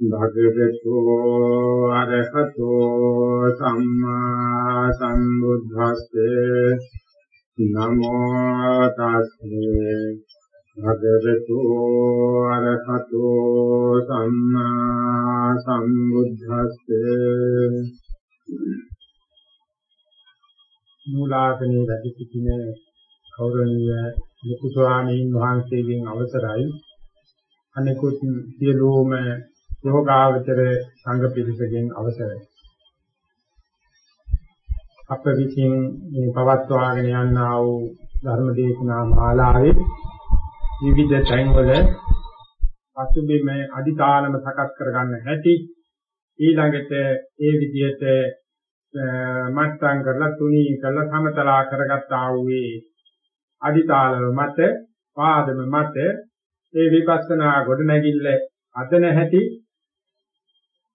භගවතු අරහතෝ සම්මා සම්බුද්දස්සේ නමෝ තස්සේ භගවතු අරහතෝ සම්මා සම්බුද්දස්සේ මූලාසනේ වැඩ සිටින ගෞරවනීය ලොකු ස්වාමීන් වහන්සේගෙන් අවසරයි. අනිකුත් සියලුම යෝගාවචර සංඝ පිරිසගෙන් අවසරයි. අප විසින් මේ පවත්වාගෙන යනා වූ ධර්ම දේශනා මාලාවේ විවිධ තැන්වල පසුබිම අදිතාලම සකස් කරගන්න හැටි ඊළඟට ඒ විදිහට මට්ටම් කරලා තුනී කරලා සමතලා කරගත්තා වූ අදිතාලම මත පාදම මත ඒ විපස්සනා ගොඩනැගිල්ල අදන හැටි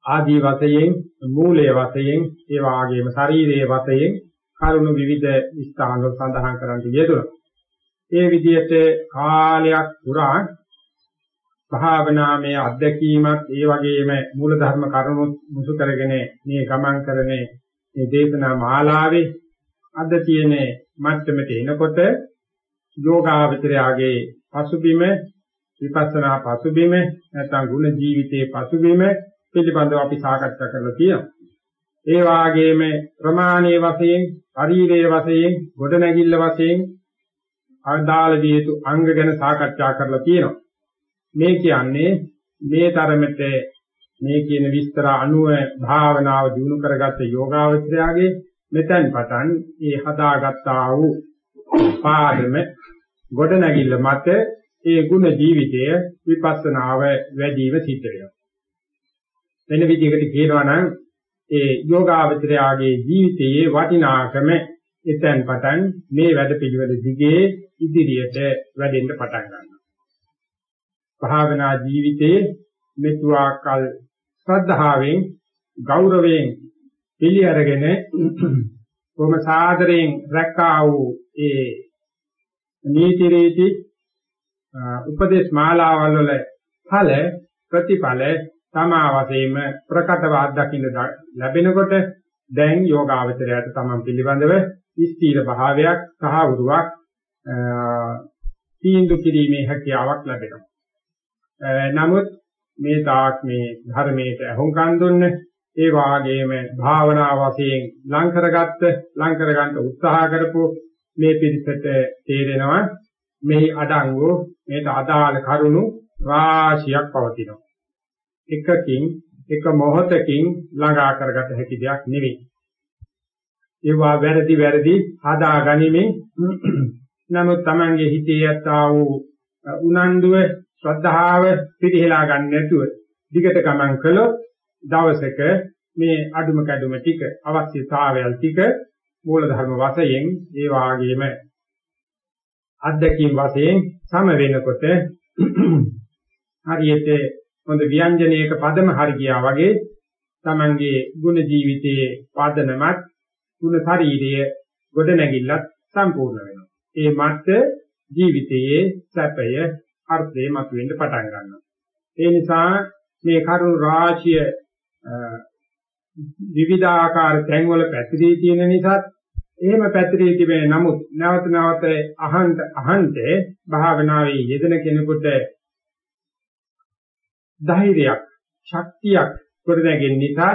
ආදී වශයෙන් මූලයේ වශයෙන් ඒ වාගේම ශරීරයේ වශයෙන් කරුණු විවිධ ස්ථානවල සඳහන් කරන්න යෙදුණා. ඒ විදිහට කාලයක් පුරා භාවනාමය අධ්‍යක්ීමත් ඒ වගේම මූල ධර්ම කරුණු මුසු කරගෙන මේ ගමන් කරන මේ දේශනා මාලාවේ අද තියෙන මට්ටමට එනකොට යෝගාවචරයාගේ පසුබිම විපස්සනා පසුබිම නැත්නම් ගුණ ජීවිතයේ පසුබිම පිළිබඳව අපි සාකච්ඡා කරලා තියෙනවා. ඒ වාගේම ප්‍රමාණයේ වශයෙන්, ශරීරයේ වශයෙන්, ගොඩනැගිල්ල වශයෙන් අදාළ විය යුතු අංග ගැන සාකච්ඡා කරලා තියෙනවා. මේ කියන්නේ මේ තරමට මේ කියන විස්තර අනුව භාවනාව දිනු කරගත්ත යෝගාවචරයාගේ මෙතෙන් පටන් ඒ හදාගත්තා වූ පාදම ගොඩනැගිල්ල මත ඒ ගුණ ජීවිතය විපස්සනාව වැඩිම සිද්ධ වෙනවා. වෙන විදිහකට කියනවා නම් ඒ යෝගාවචරයාගේ ජීවිතයේ වටිනාකම එතෙන් පටන් මේ වැඩපිළිවෙල දිගේ ඉදිරියට වැඩෙන්න පටන් ගන්නවා. භාවනා ජීවිතයේ මෙතුආකල් ශ්‍රද්ධාවෙන් ගෞරවයෙන් පිළි අරගෙන කොහොම සාදරයෙන් රැක්කා වූ ඒ නීති රීති උපදේශ මාලාවල් වල ඵල ප්‍රතිඵල තමා වශයෙන්ම ප්‍රකටව අත්දකින්න ලැබෙනකොට දැන් යෝගාවචරයට තමන් පිළිබඳව ස්ථීර භාවයක් සහවුරුවක් තීන්දුව කිරීමේ හැකියාවක් ලැබෙනවා. නමුත් මේ තාක් මේ ධර්මයට අහුම්කම් දුන්නේ ඒ වාගේම භාවනා වශයෙන් ලං කරගත්ත ලං කරගන්න උත්සාහ කරපු මේ පිළිසෙට තේරෙනවා මෙහි අඩංගු මේට අදාළ කරුණු රාශියක් පවතිනවා. එකකින් එක මොහොතකින් ළඟා කරගත හැකි දෙයක් නෙවෙයි. ඒවා වැරදි වැරදි හදා ගනිමින් නමුත් Tamange හිතේ යත්තා වූ උනන්දුව ශ්‍රද්ධාව පිළිහෙලා ගන්න නැතුව දිගට ගමන් කළොත් දවසක මේ අඩුම කැඩුම ටික අවශ්‍යතාවයල් ටික මූල ධර්ම වශයෙන් ඒ වාගේම අධ්‍යක්ීම් වශයෙන් සම වෙනකොට හරියට හොඳ ව්‍යංජනයක පදම හරි ගියා වගේ Tamange ගුණ ජීවිතයේ පදනමත් ගුණ ශරීරයේ ගොඩ නැගිල්ලත් සම්පූර්ණ වෙනවා. ඒ මත ජීවිතයේ සැපය අර්ථය මතුවෙන්න පටන් ගන්නවා. ඒ නිසා මේ කරුණු රාශිය විවිධාකාර තැන්වල පැතිරී තියෙන නිසා එහෙම පැතිරී තිබෙන නමුත් නැවත නැවත අහන්ත අහන්ත භාවනාවේ යෙදෙන කෙනෙකුට ධෛර්යයක් ශක්තියක් ගොඩනැගෙන නිසා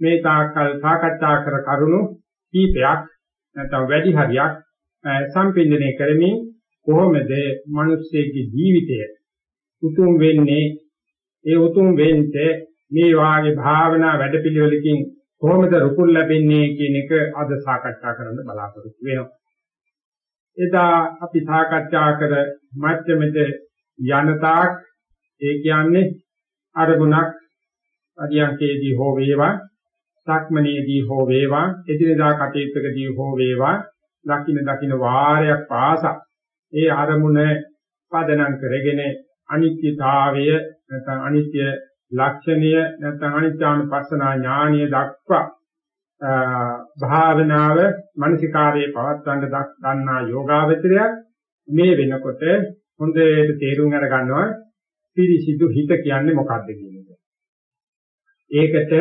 මේ තාකල් සාකච්ඡා කර කරුණු කීපයක් නැත්නම් වැඩි හරියක් සම්පින්දනය කරමින් කොහොමද මිනිස්සෙගේ ජීවිතය උතුම් වෙන්නේ ඒ උතුම් වෙන්නේ මේ වාගේ භාවනා වැඩපිළිවෙලකින් කොහොමද රුකුල් ලැබෙන්නේ කියන එක අද සාකච්ඡා කරන්න බලාපොරොත්තු වෙනවා. එදා අපි සාකච්ඡා කර මැච්චෙමෙත යනතාක් ඒ කියන්නේ අරමුණක් අධ්‍යයනයේදී හෝ වේවා සක්මනේදී හෝ වේවා එදිනදා කටයුත්තකදී හෝ වේවා දකින්න දකින්න වාරයක් පාසා ඒ අරමුණ පදනම් කරගෙන අනිත්‍යතාවය නැත්නම් අනිත්‍ය ලක්ෂණය නැත්නම් අනිත්‍යානුපස්සනා ඥානිය දක්වා භාවනාව මානසිකාරයේ පවත්වන්න දන්නා යෝගාවචරය මේ වෙනකොට හොඳට තේරුම් අර ගන්නවා පිරිසිදු හිත කියන්නේ මොකක්ද කියන එක. ඒකට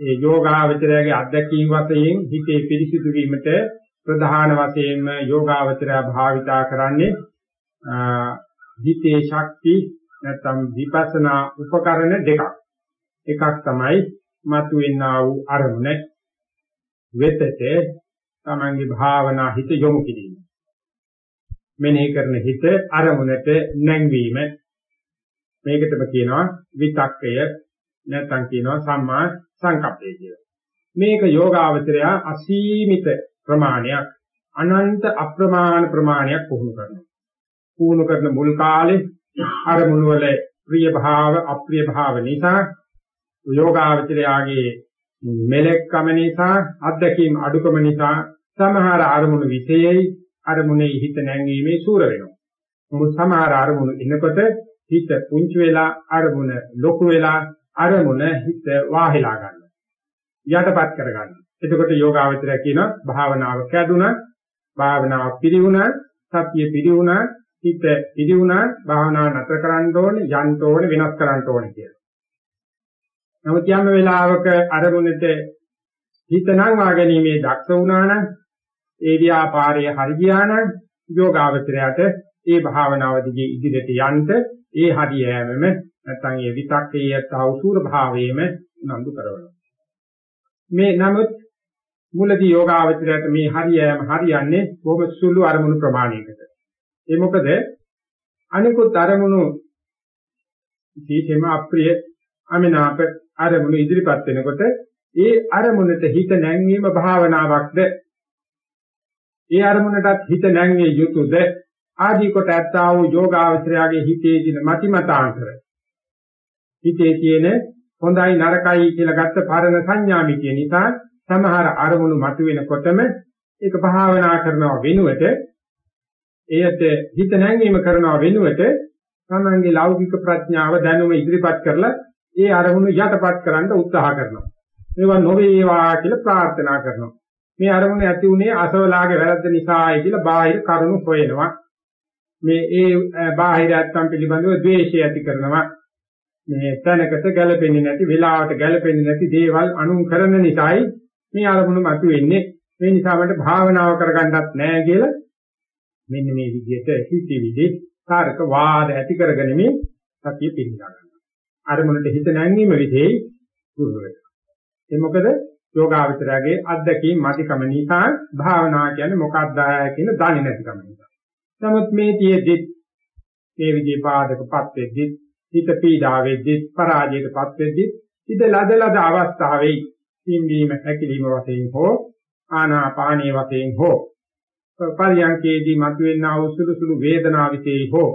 ඒ යෝගාවචරයේ අධ්‍යක්ීම් වශයෙන් හිතේ පිරිසිදු වීමට ප්‍රධාන වශයෙන්ම යෝගාවචරය භාවිතා කරන්නේ හිතේ ශක්ති නැත්නම් විපස්සනා උපකරණ දෙකක්. එකක් තමයි මතුවෙනා වූ අරමුණ වෙතට තමන්ගේ භාවනා හිත යොමු කිරීම. මෙනෙහි කරන හිත අරමුණට නැංවීම මේකටම කියනවා විතක්කය නැත්නම් කියනවා සම්මා සංකප්පය කියලා. මේක යෝගාවචරය අසීමිත ප්‍රමාණයක් අනන්ත අප්‍රමාණ ප්‍රමාණයක් පුහුණු කරනවා. පුහුණු කරන මුල් කාලේ අරමුණු වල ප්‍රිය භාව අප්‍රිය භාව නිසා යෝගාවචරයාගේ මෙලෙක්කම නිසා අධ්‍යක්ීම් අඩුකම නිසා සමහර අරමුණු විශේෂයි අරමුණේ හිත නැංවීමේ සූර වෙනවා. මොකද සමහර අරමුණු එනකොට හිත පුංචි වෙලා අරමුණ ලොකු වෙලා අරමුණ හිත වාහිලා ගන්නවා. යටපත් කර ගන්නවා. එතකොට යෝගාවචරය කියන භාවනාව කැඩුනා, භාවනාව පිළිවුණා, සතිය පිළිවුණා, හිත පිළිවුණා, භාවනාව නතර කරන්න ඕනේ, යන්න ඕනේ, වෙනස් කරන්න ඕනේ කියලා. නමුත් යම් වෙලාවක අරමුණට හිත නංවා ගැනීමේ දක්ෂ වුණා නම් ඒ ව්‍යාපාරයේ හරි ගියා නම් යෝගාවචරයට ඒ භාවනාව දිගේ ඉදිරියට යන්න ඒ හරියෑමම නැත්නම් ඒ විතක්කේ තවසුර භාවයේම නඳු කරනවා. මේ නමුත් මුලදී යෝගාවචරයට මේ හරියෑම හරියන්නේ බොහොම සුළු අරමුණු ප්‍රමාණයකට. ඒ මොකද අනිකුත් අරමුණු විශේෂයෙන්ම අප්‍රිය අමිනාප අරමුණු ඉදිරිපත් වෙනකොට ඒ අරමුණට හිත නැංවීම භාවනාවක්ද ඒ අරමුණටත් හිත නැංවිය යුතුයද ආදී කොට ඇත්තා වූ යෝගාවචරයාගේ හිතේ තියෙන මතිමතාන්තර හිතේ තියෙන හොඳයි නරකයි කියලා ගත්ත පරණ සංඥාමිතිය නිසා සමහර අරමුණු මතුවෙනකොටම ඒක භාවනා කරනවා වෙනුවට එයට හිත නැංවීම කරනවා වෙනුවට තමන්ගේ ලෞකික ප්‍රඥාව දැනුම ඉදිරිපත් කරලා ඒ අරමුණු යටපත් කරන්න උත්සාහ කරනවා. මේවා නොවේවා කියලා ප්‍රාර්ථනා කරනවා. මේ අරමුණ ඇති උනේ අසවලාගේ වැරද්ද නිසායි කියලා බාහිර කරුණු හොයනවා. මේ ඒ බාහිර අත්තම් පිළිබඳව ද්වේෂය ඇති කරනවා. මේ තැනකට ගැළපෙන්නේ නැති වෙලාවට ගැළපෙන්නේ නැති දේවල් අනුන් කරන නිසායි මේ අරමුණු මතුවෙන්නේ. මේ නිසා මට භාවනාව කරගන්නත් නැහැ කියලා මෙන්න මේ විදිහට හිතවිලි කාරක වාද ඇති කරගෙන මේ සතිය පිළිගන්නවා. අරමුණට හිත නැංවීම විදිහේ දුර්වල වෙනවා ඒ මොකද යෝගාවචරයේ අද්දකීම් මතිකම නිසා භාවනා කියන්නේ මොකක්ද කියන දන්නේ නැතිකම නිසා. නමුත් මේ තියෙද්දි මේ විදිහේ පාදකපත් වෙද්දි හිත පීඩා වෙද්දි පරාජයටපත් වෙද්දි ඉත ලදලද අවස්ථාවේ පිම්බීම හැකිලිම වශයෙන් හෝ ආනාපානීය වශයෙන් හෝ පරියංකේදී මතුවෙනා වූ සුළු සුළු වේදනා විශේෂයි හෝ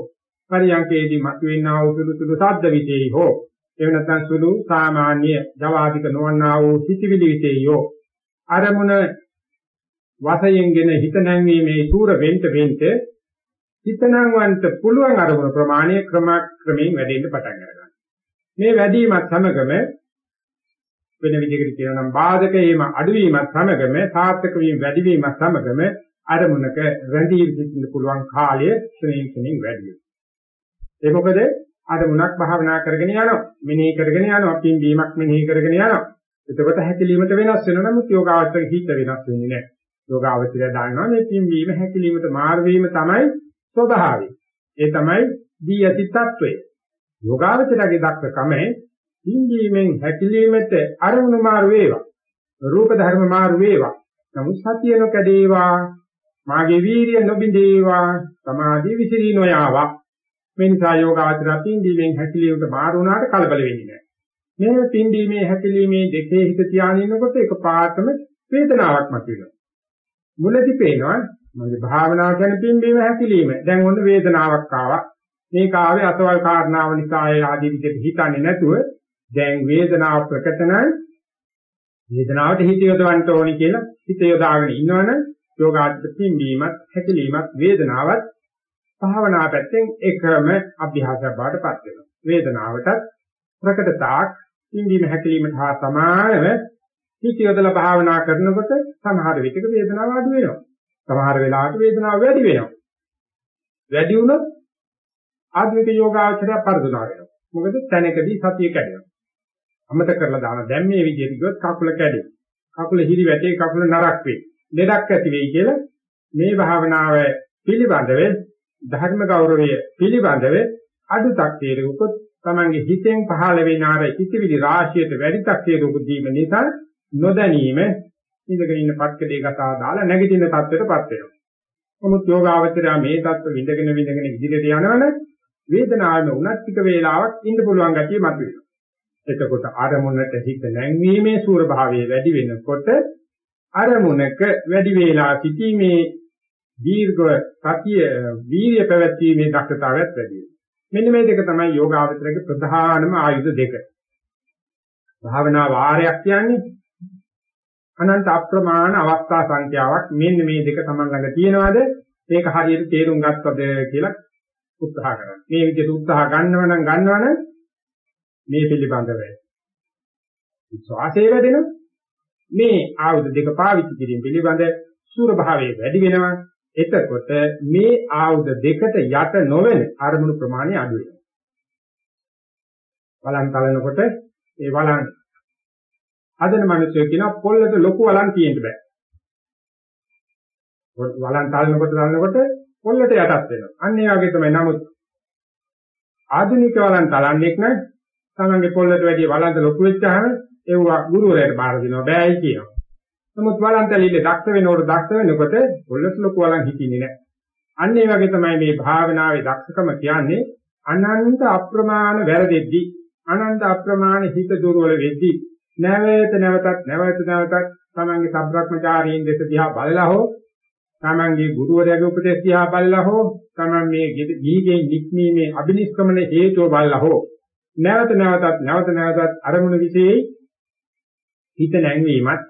පරියංකේදී මතුවෙනා වූ සුළු සුළු ශබ්ද විශේෂයි හෝ එහෙම නැත්නම් සුළු සාමාන්‍ය ජවාදික නොවන්නා වූ සිතිවිලි විශේෂයි හෝ අරමුණ වශයෙන්ගෙන හිත නැංවීමේ සූර වෙන්ට වෙන්ට හිතනවන්ට පුළුවන් අරමුණු ප්‍රමාණය ක්‍රමක්‍රමයෙන් වැඩි වෙන්න පටන් ගන්නවා. මේ වැඩිමත් සමගම වෙන විදිහකට කියනවා නම් බාධකයේම අඩුවීමත් සමගම සාර්ථක වීම වැඩි වීමත් සමගම අරමුණක රැඳී සිටින්න පුළුවන් කාලය ක්ෂණයෙන් ක්ෂණයෙන් වැඩි වෙනවා. ඒ මොකද අරමුණක් භාවනා කරගෙන යනවා. මෙනෙහි කරගෙන යනවා. පින්බීමක් මෙනෙහි කරගෙන යනවා. එතකොට හැකිලීමට වෙනස් වෙනවා. නමුත් යෝගාවචර හිත වෙනස් වෙන්නේ නැහැ. යෝගාවචරය දන්නවා මේ පින්බීම හැකිලීමට මාරු වීම තමයි ස්වභාවය. ඒ තමයි දී යති తত্ত্বය. යෝගාවචරගේ දක්කම හිඳීමෙන් හැකිලීමට අරමුණු මාරු වේවා. රූප ධර්ම මාරු වේවා. නමුත් සතිය නොකඩේවා. මාගේ වීරිය නොබිඳේවා. සමාධිය විසිරී නොයාවා. මේ නිසා යෝගාවචරය පින්දීමෙන් හැකිලීමට මාරු වුණාට කලබල වෙන්නේ නැහැ. මේ පින්දීමේ හැකිලීමේ දෙකේ හිත තියාගෙන ඉන්නකොට එකපාරටම වේදනාවක් මතුවෙනවා. මුලදී පේනවා මගේ භාවනාව කියන්නේ පින්බීම හැකිලිම. දැන් ඔන්න වේදනාවක් ආවා. මේක ආවේ අසවල් කාරණාව නිසා ඒ ආදී විදිහට හිතන්නේ නැතුව දැන් වේදනාව ප්‍රකට නැහැ. වේදනාවට හිත යොදවන්න ඕනි කියලා හිත යොදාගෙන ඉන්නවනම් යෝගාචර පින්බීමත් හැකිලීමත් වේදනාවත් භාවනා පැත්තෙන් එකම අභ්‍යාසයක් බාටපත් වෙනවා. වේදනාවටත් ප්‍රකටතාක් පින්බීම හැකිලීමට හා සමානව හිත යොදලා භාවනා කරනකොට සමහර විටක වේදනාව අඩු වෙනවා. සමහර වෙලාවට වේදනාව වැඩි වෙනවා. වැඩි වුණොත් ආධුනික යෝගාචරය පරදුනා වෙනවා. මොකද තැනකදී සතිය කැඩෙනවා. අමතක කරලා දාන දැන් මේ විදිහට ගියොත් කකුල කැඩේ. කකුල හිරි වැටේ කකුල නරක් වෙයි. ලෙඩක් ඇති වෙයි කියලා මේ භාවනාව පිළිබඳව ධර්ම ගෞරවය පිළිබඳව අඩුතක් තේරුකොත් තමන්ගේ හිතෙන් පහළ වෙන ආර ඉතිවිලි රාශියට වැඩි තක්තියක දීම නිසා නොදැනීම ඉඳගෙන ඉන්න පත්කඩේ ගසා දාලා නැගිටින තත්ත්වයටපත් වෙනවා. නමුත් යෝගාවචරය මේ தත්ත්ව විඳගෙන විඳගෙන ඉදිරියට යනවනේ වේදනාවෙම උනත් ටික වේලාවක් ඉන්න පුළුවන් ගතිය මතුවෙනවා. එතකොට අරමුණට හිත නැංවීමේ සූර භාවයේ වැඩි වෙනකොට අරමුණක වැඩි වේලා සිටීමේ දීර්ඝ සතිය වීර්ය පැවැත්වීමේ දක්ෂතාවයත් වැඩි වෙනවා. මෙන්න මේ දෙක තමයි යෝගාවචරයේ ප්‍රධානම ආයුධ දෙක. භාවනා වාරයක් කියන්නේ අනන්ත අප්‍රමාණ අවස්ථා සංඛ්‍යාවක් මෙන්න මේ දෙක Taman ළඟ තියෙනවද මේක හරියට තේරුම් ගත්තද කියලා උත්සාහ කරන්න. මේ විදිහට උත්සාහ ගන්නව නම් ගන්නවනම් මේ පිළිබඳව විශ්වාසය වැඩෙනවා. මේ ආයුධ දෙක පාවිච්චි කිරීම පිළිබඳ සූර භාවයේ වැඩි වෙනවා. එතකොට මේ ආයුධ දෙකට යට නොවන අරමුණු ප්‍රමාණය අඩු වෙනවා. බලන් කලනකොට ඒ වලන් හදන මිනිස්සු කියනවා පොල්ලට ලොකු වලන් තියෙන්න බෑ. වලන් තලනකොට තලනකොට පොල්ලට යටත් වෙනවා. අන්න ඒ වගේ තමයි නමුත් ආධුනික වලන් තලන්නේක් නැ තමන්ගේ පොල්ලට වැඩිය වලන්ත ලොකු වෙච්චාම ඒවා ගුරුවරයාට බාර දෙනවා බෑයි කියනවා. නමුත් වලන් තැලිල්ල දක්ෂ වෙනකොට දක්ෂ වෙනකොට පොල්ලට ලොකු වලන් හිතින්නේ නැහැ. අන්න ඒ වගේ තමයි මේ භාවනාවේ දක්ෂකම කියන්නේ අනන්ත අප්‍රමාණ වැරදෙද්දි අනන්ත අප්‍රමාණ හිත දුර්වල වෙද්දි නැවත නැවතත් නැවත නැවතත් තමන්ගේ සබ්‍රක්‍මචාරීන් දෙස දිහා බලලා හෝ තමන්ගේ ගුරුවරයාගේ උපදේශ දිහා බලලා හෝ තමන් මේ ගීගේ නික්මීමේ අබිනිෂ්ක්‍මන හේතුව බලලා හෝ නැවත නැවතත් නැවත නැවතත් අරමුණ විශේෂයි හිත නැංවීමත්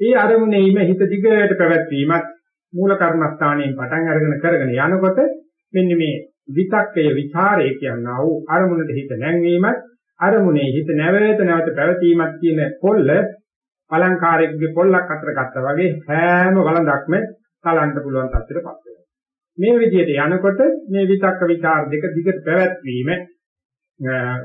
ඒ අරමුණේම හිත දිගට පැවැත්වීමත් මූල කර්මස්ථානයෙන් පටන් අරගෙන කරගෙන යනකොට මෙන්න මේ විතක්කය ਵਿਚාරය කියනවා වූ අරමුණට හිත නැංවීමත් අරමුණේ හිත නැවත නැවත පැවතීමක් කියන පොල්ල අලංකාරයේ පොල්ලක් අතර ගත්තා වගේ හැම වළඳක්ම කලන්න පුළුවන් තත්ත්වයටපත් වෙනවා. මේ විදිහට යනකොට මේ විතක්ක විචාර දෙක දිගට පැවැත්වීම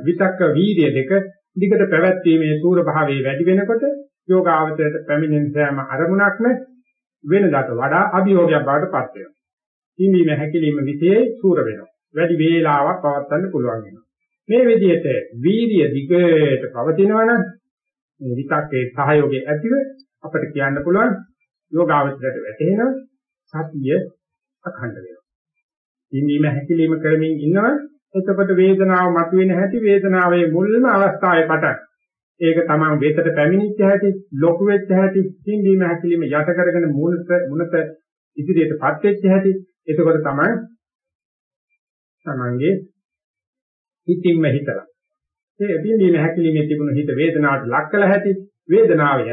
විතක්ක වීර්ය දෙක දිගට පැවැත්වීමේ සූර භාවයේ වැඩි වෙනකොට යෝගාවචරයට පැමිණෙන සෑම අරමුණක්ම වෙනදාට වඩා අභියෝගයක් බවට පත් වෙනවා. හිමීම හැකිලිම විශේෂ සූර වෙනවා. වැඩි වේලාවක් පවත්වන්න පුළුවන් වෙනවා. මේ විදිහට වීර්ය දිගට පවතිනවනම් මේ විතක්කේ සහයෝගය ඇතිව අපිට කියන්න පුළුවන් යෝගාවචරයට වැටෙන සතිය අඛණ්ඩ වෙනවා. ඉන්නීම හැකිලිම කරමින් ඉන්නවා එතකොට වේදනාව මතුවෙන හැටි වේදනාවේ මුල්ම අවස්ථාවේ පටන් ඒක තමයි වේතට පැමිණිච්ච හැටි ලොකු වෙච්ච හැටි ඉන්නීම හැකිලිම යට කරගෙන මුණත මුණත ඉදිරියටපත් වෙච්ච හැටි එතකොට තමයි තමන්ගේ හිතින්ම හිතලා. ඒ පිළිදීන හැකිලිමේ තිබුණු හිත වේදනාවට ලක් කළ හැටි වේදනාව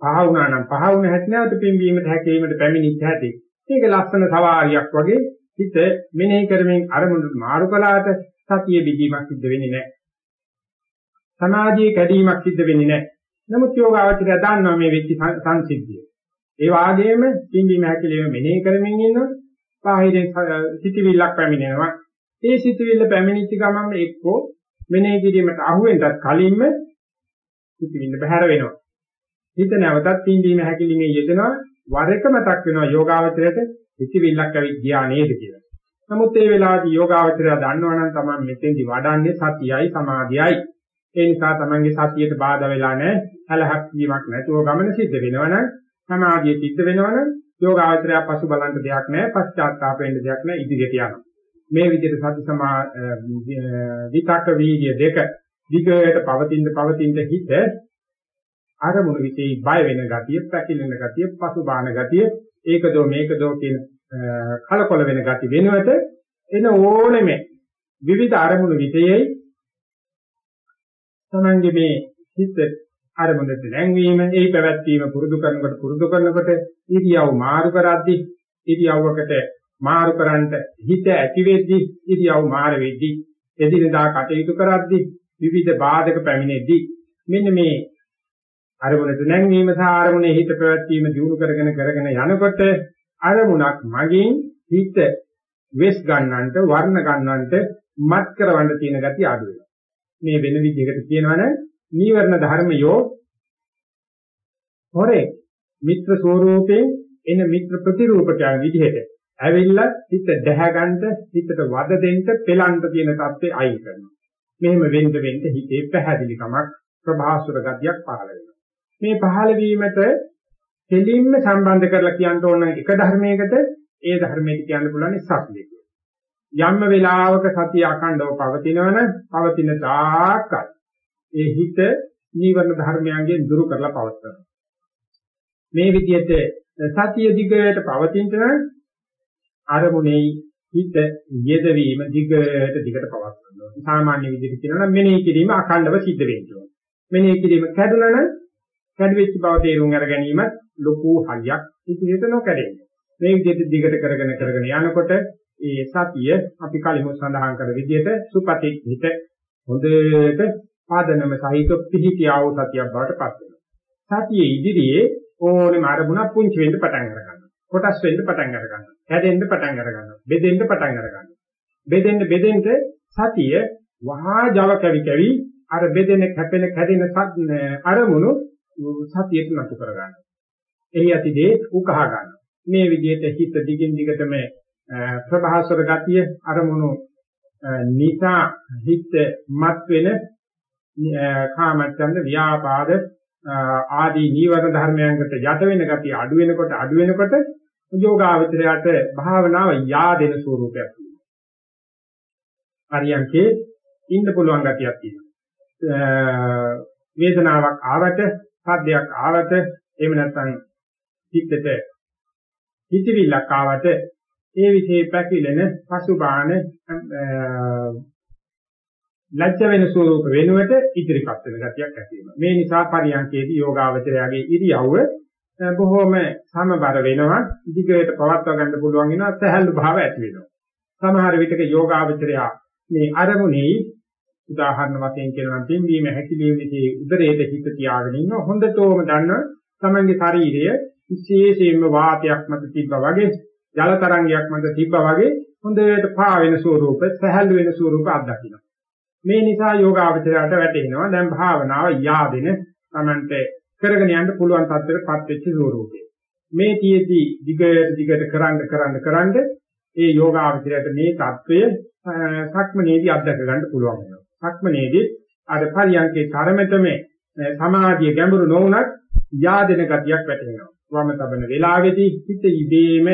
පහ වුණා නම් පහ වුණ හැටි නැවත පින්වීමට හැකිලීමට පැමිණිච්ච හැටි. මේක ලස්සන සවාරියක් වගේ හිත මෙනෙහි කරමින් අරමුණට මාරු කළාට සතිය බිඳීමක් සිද්ධ වෙන්නේ නැහැ. සමාධියේ කැඩීමක් සිද්ධ වෙන්නේ නැහැ. නමුත් යෝගාවචරය දන්නවා මේ වෙච්ච සංසිද්ධිය. ඒ වාගේම පින්වීම හැකිලීම මෙනෙහි කරමින් ඉන්නවා. බාහිරින් සිටිවිල්ලක් පැමිණෙනවා. ඒ සිතුවිල්ල පැමිණිච්ච ගමන්ම එක්කෝ මෙනෙහි කිරීමට අහුවෙන්නත් කලින්ම සිතුවිල්ල බහැර වෙනවා. හිත නැවතත් පින්දීම හැකිලිමේ යෙදෙනවා වර එක මතක් වෙනවා යෝගාවචරයට සිතුවිල්ලක් ඇවිත් ගියා නේද කියලා. නමුත් ඒ වෙලාවේදී යෝගාවචරය දන්නවනම් තමයි මෙතෙන්දි වඩන්නේ සතියයි සමාධියයි. ඒ නිසා තමන්ගේ සතියට බාධා වෙලා නැහැ. හැලහක් වීමක් නැතුව ගමන සිද්ධ වෙනවනම් සමාධිය සිද්ධ වෙනවනම් යෝගාචරය පසු බලන්න දෙයක් නැහැ. පශ්චාත්තාප වෙන්න දෙයක් නැහැ. ඉදිරියට යනවා. මේ විදිහට සති සමා විතක්ක වීර්ය දෙක දිගට පවතින පවතින හිත අරමුණු විශේෂයි බය වෙන ගතිය, පැකිලෙන ගතිය, පසුබාන ගතිය, ඒකදෝ මේකදෝ කියන කලකොල වෙන ගති වෙනවට එන ඕනෙම විවිධ අරමුණු විශේෂයි තමන්ගේ මේ හිත අරමුණට නැංවීම, ඒ පැවැත්වීම පුරුදු කරනකොට පුරුදු කරනකොට ඉරියව් මාරු කරද්දී ඉරියව්වකට මාරු කරන්ට හිත ඇති වෙද්දී ඉරියව් මාරු වෙද්දී එදිනදා කටයුතු කරද්දී විවිධ බාධක පැමිණෙද්දී මෙන්න මේ අරමුණට නැංවීම සහ අරමුණේ හිත පැවැත්වීම දියුණු කරගෙන කරගෙන යනකොට අරමුණක් මගින් හිත වෙස් ගන්නන්ට වර්ණ ගන්නන්ට මත් කරවන්න තියෙන ගතිය අඩු වෙනවා. මේ වෙන විදිහකට කියනවනම් නීවරණ ධර්මයෝ හොරේ මිත්‍ර ස්වરૂපයෙන් එන මිත්‍ර ප්‍රතිරූපකයන් විදිහට ඇවිල්ලා හිත දැහැගන්න හිතට වද දෙන්න පෙලන්න තියෙන தත්ත්වය අයින් කරනවා. මෙහෙම වෙන්න වෙන්න හිතේ පැහැදිලිකමක් ප්‍රභාසුර ගතියක් පහළ වෙනවා. මේ පහළ වීමට දෙලින්ම සම්බන්ධ කරලා කියන්න ඕන එක ධර්මයකට ඒ ධර්මයට කියන්න පුළුවන් සත්‍යය කියලා. යම්ම වෙලාවක සතිය අඛණ්ඩව පවතිනවනම් පවතින තාක්කල් ඒ හිත නීවරණ ධර්මයන්ගෙන් දුරු කරලා පවත්වනවා. මේ විදිහට සතිය දිගට පවතින නම් අරමුණේ හිත යෙදවීම දිගට දිගට පවත්වනවා. සාමාන්‍ය විදිහට කියනවා නම් මෙනෙහි කිරීම අඛණ්ඩව සිද්ධ වෙනවා. මෙනෙහි කිරීම කැඩුනා නම් කැඩවිච්ච බව තේරුම් අර ගැනීමත් ලොකු හරියක් ඉතිරියට නොකැඩෙන්නේ. මේ විදිහට දිගට කරගෙන කරගෙන යනකොට ඒ සතිය අපි කලින් සඳහන් කළ විදිහට සුපති හිත හොඳට පාදනම සහිත පිහිටියා වූ සතියක් බවට පත් වෙනවා. සතියේ ඉදිරියේ ඕනෙම අරමුණක් පුංචි වෙන්න පටන් ගන්නවා. කොටස් වෙන්න පටන් අර ගන්නවා. හැදෙන්න පටන් අර ගන්නවා. බෙදෙන්න පටන් අර ගන්නවා. බෙදෙන්න බෙදෙන්න සතිය වහා Java කැවි කැවි අර බෙදෙන කැපෙන කැඩෙන අරමුණු සතියට නතු කර ගන්නවා. එහි ඇතිදී උකහා ගන්නවා. මේ විදිහට හිත දිගින් දිගටම ප්‍රභාසර ගතිය අරමුණු නිසා හිත මත් වෙන කාමච්ඡන්ද ව්‍යාපාද ආදී නීවරණ ධර්මයන්කට යට වෙන ගතිය අඩු වෙනකොට අඩු වෙනකොට යෝගාවචරයට භාවනාව yaadෙන ස්වරූපයක් තියෙනවා. හරියන්කේ ඉන්න පුළුවන් ගතියක් තියෙනවා. වේදනාවක් ආවට, සද්දයක් ආවට, එහෙම නැත්නම් හිතට හිතවිල්ලක් ආවට ඒ විශේෂ පැකිලෙන පසුබාන ලැජ්ජ වෙන ස්වරූප වෙනුවට ඉදිරිපත් වෙන ගතියක් ඇති වෙනවා. මේ නිසා පරියන්කේදී යෝගාවචරයාගේ ඉරියව්ව බොහොම සමබර වෙනවා. දිගට පවත්වා ගන්න පුළුවන් වෙනවා. සහැල්ලු භාව ඇති වෙනවා. සමහර විටක යෝගාවචරයා මේ අරමුණේ උදාහරණ වශයෙන් කියනවා නම් පින්වීම හැකිලිම විදී උදරයේ හිත තියාගෙන ඉන්න හොඳටම දන්න තමන්ගේ ශරීරය විශේෂයෙන්ම වාතයක් මත තිබ්බා වගේ ජල තරංගයක් මත තිබ්බා වගේ හොඳට පා වෙන ස්වරූප සහැල්ලු වෙන ස්වරූප අත්දකින්න. මේ නිසා යෝගාවචරයට වැටෙනවා දැන් භාවනාව yaadෙන තමන්ට කරගෙන යන්න පුළුවන් තත්ත්වයකටපත් වෙච්ච ස්වරූපය. මේ තියේදී දිගට දිගට කරන්න කරන්න කරන්න ඒ යෝගාවචරයට මේ தত্ত্বය සක්මනේදී අත්දැක ගන්න පුළුවන් වෙනවා. සක්මනේදී අර පරියන්කේ තරමෙතම සමාධිය ගැඹුරු නොවුනත් යාදෙන ගතියක් වැටෙනවා. වම තබන වෙලාවේදී හිත ඉබේම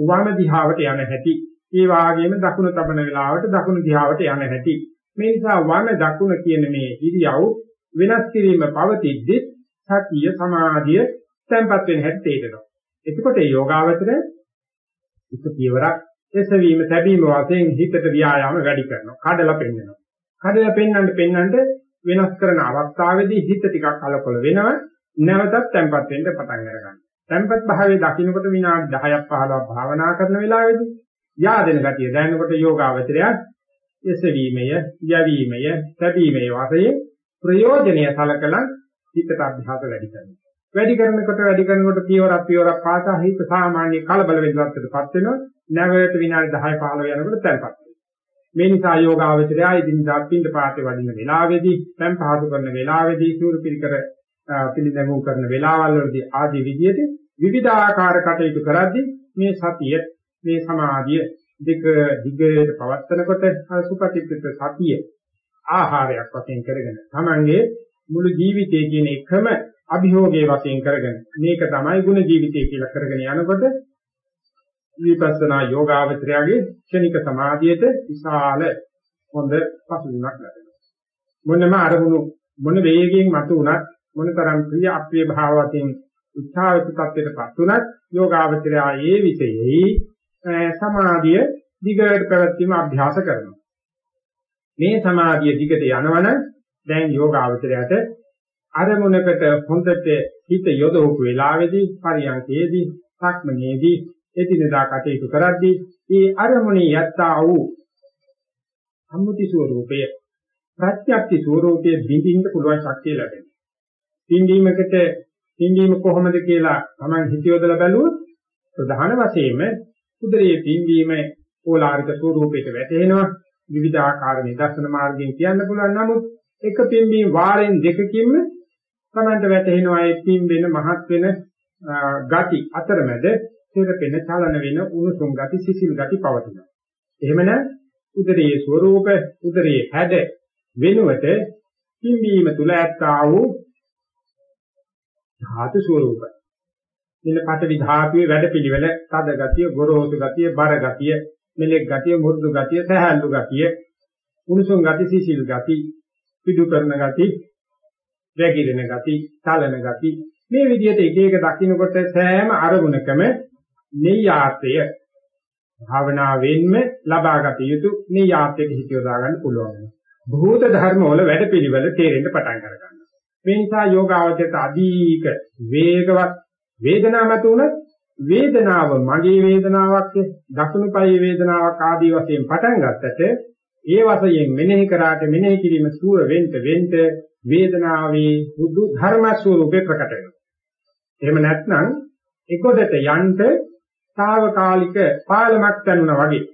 වම දිහාවට යන හැටි. ඒ වාගේම දකුණ තබන වෙලාවට දකුණු දිහාවට යන හැටි. මේ නිසා වම දකුණ කියන මේ ඉරියව් වෙනස් කිරීම පවතිද්දී සතිය සමාධිය තැම්පත් වෙන හැටි තේරෙනවා. එතකොට මේ යෝගාවචර එක පියවරක් එසවීම තැබීම වශයෙන් හිතට ව්‍යායාම වැඩි කරනවා. කඩලා පෙන්නනවා. කඩලා පෙන්නන්න පෙන්නන්න වෙනස් කරන අවස්ථාවේදී හිත ටිකක් කලකොල වෙනවා. නැවතත් තැම්පත් වෙන්න පටන් ගන්නවා. තැම්පත් භාවයේ දකින්නකොට විනාඩි 10ක් 15ක් භාවනා කරන වෙලාවේදී යාදෙන ගතිය දැනනකොට යෝගාවචරය එසවීමය, යැවීමය, තැබීමය වශයෙන් ප්‍රයෝජනීය සලකලා හිතට අභ්‍යාස වැඩි කරනවා. වැඩි කරනකොට වැඩි කරනකොට පියවරක් පියවරක් පාසා හිත සාමාන්‍ය කලබල වෙද්දටපත් වෙනවා. නැවත විනාඩි 10 15 යනකොට තැම්පත් මේ නිසා යෝගාවචරය ඉදින්දා පින්ද පාතේ වඩින වෙලාවේදී තැන් පහසු කරන වෙලාවේදී සූරු පිළිකර පිළිදැමුම් කරන වෙලාවල් වලදී ආදී විදිහට විවිධාකාර කටයුතු කරද්දී මේ සතිය මේ සමාධිය දෙක දිගට පවත්නකොට සුපතිත්ත්ව සතිය ආහාරයක් වශයෙන් කරගෙන තමන්ගේ මුළු ජීවිතයේ කියන එකම අභියෝගයේ වශයෙන් කරගෙන මේක තමයි ගුණ ජීවිතය කියලා කරගෙන යනකොට විපස්සනා යෝගාවචරයගේ ක්ෂණික සමාධියට විශාල හොඳ පසුබිමක් ලැබෙනවා. මොනම අරමුණු මොන වේගයෙන් මතු වුණත් මොනතරම් ප්‍රිය අප්‍රිය භාවයෙන් උත්සාහිත තත්ත්වයටපත් වුණත් යෝගාවචරය ඒ විෂයෙහි සමාධිය දිගට පැවැත්වීම අභ්‍යාස කරනවා. මේ සමාධිය දිගට යනවනම් දැන් යෝගාවචරයට අරමුණකට හොඳට හිත යොදවපු වෙලාවේදී පරියන්කේදී සක්මනේදී එදිනදා කටයුතු කරද්දී ඒ අරමුණේ යත්තා වූ සම්මුති ස්වરૂපය ප්‍රත්‍යක්ෂ ස්වરૂපයේ බිඳින්න පුළුවන් ශක්තිය ලැබෙනවා. බිඳීමකට බිඳීම කොහොමද කියලා Taman හිතියොදලා බැලුවොත් ප්‍රධාන වශයෙන්ම උදරයේ බිඳීම ඕලාරික ස්වરૂපයට වැටෙනවා. විවිධ ආකාර නිදර්ශන මාර්ගයෙන් කියන්න පුළුවන් නමුත් එක පිම්බීම වාරෙන් දෙකකින්ම Tamanට වැටෙනවා ඒ පිම්බෙන මහත් වෙන ගති අතරමැද තෙරපෙන චලන වෙන උණුසුම් ගති සිසිල් ගති පවතිනවා. එහෙමනම් උදරයේ ස්වરૂප උදරයේ හැඩ වෙනුවට පිම්බීම තුල ඇත්තා වූ ධාතු ස්වરૂප. මෙන්න පඨවි ධාතුවේ වැඩපිළිවෙල තද ගතිය, ගොරෝසු ගතිය, බර ගතිය, මෙලෙක් ගතිය, මුරුදු ගතිය, සහැල්ලු ගතිය, උණුසුම් ගති, සිසිල් ගති, පිටු කරන ගති, වැగిරෙන ගති, තලන ගති මේ විදිහට එක එක දකින්නකොට සෑම අරමුණකම නෙය්‍යාර්ථය භාවනාවෙන්ම ලබාගත යුතු නෙය්‍යාර්ථයක හිත යොදා ගන්න පුළුවන්. භූත ධර්ම වල වැඩපිළිවෙල තේරෙන්න පටන් ගන්නවා. මේ නිසා යෝගාවචරයට අධික වේගවත් වේදනාව මත උනත් වේදනාව මගේ වේදනාවක් දකුණු පායේ වේදනාවක් ආදී වශයෙන් පටන් ගත්තට ඒ වශයෙන් මෙනෙහි කරාට මෙනෙහි කිරීම සුව වෙන්න වෙන්න වේදනාවේ බුදු ධර්ම ස්වરૂපේ ප්‍රකට වෙනවා. එහෙම නැත්නම් එකොඩට යන්න తాවකාලික පාලමක් ගන්නවා වගේ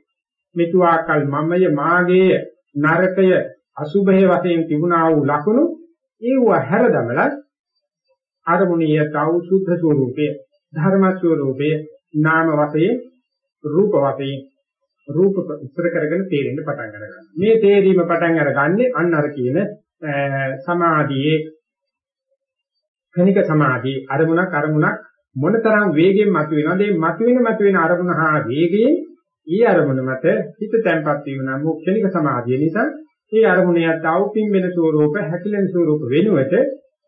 මෙතුආකල් මමය මාගේ නරකය අසුභය වශයෙන් තිබුණා වූ ලකුණු ඒව හැරදමලා අරමුණිය තව සුද්ධ ස්වરૂපය ධර්ම ස්වરૂපය නාම වශයෙන් රූප වශයෙන් රූප ඉස්තර කරගෙන තේරෙන්න පටන් ගන්නවා. මේ තේරීම පටන් අරගන්නේ අන්න අර කියන සමාධියේ කණික සමාධියේ අරමුණක් අරමුණක් මොනතරම් වේගෙන් මතුවෙනවද මේ මතුවෙන මතුවෙන අරමුණ හා වේගයෙන් ඊ අරමුණ මත හිත තැම්පත් වීම නම් ක්ෂණික සමාධිය නිසා ඒ අරමුණයත් ආවුපින් වෙන ස්වરૂප හැකිලෙන ස්වરૂප වෙනුවට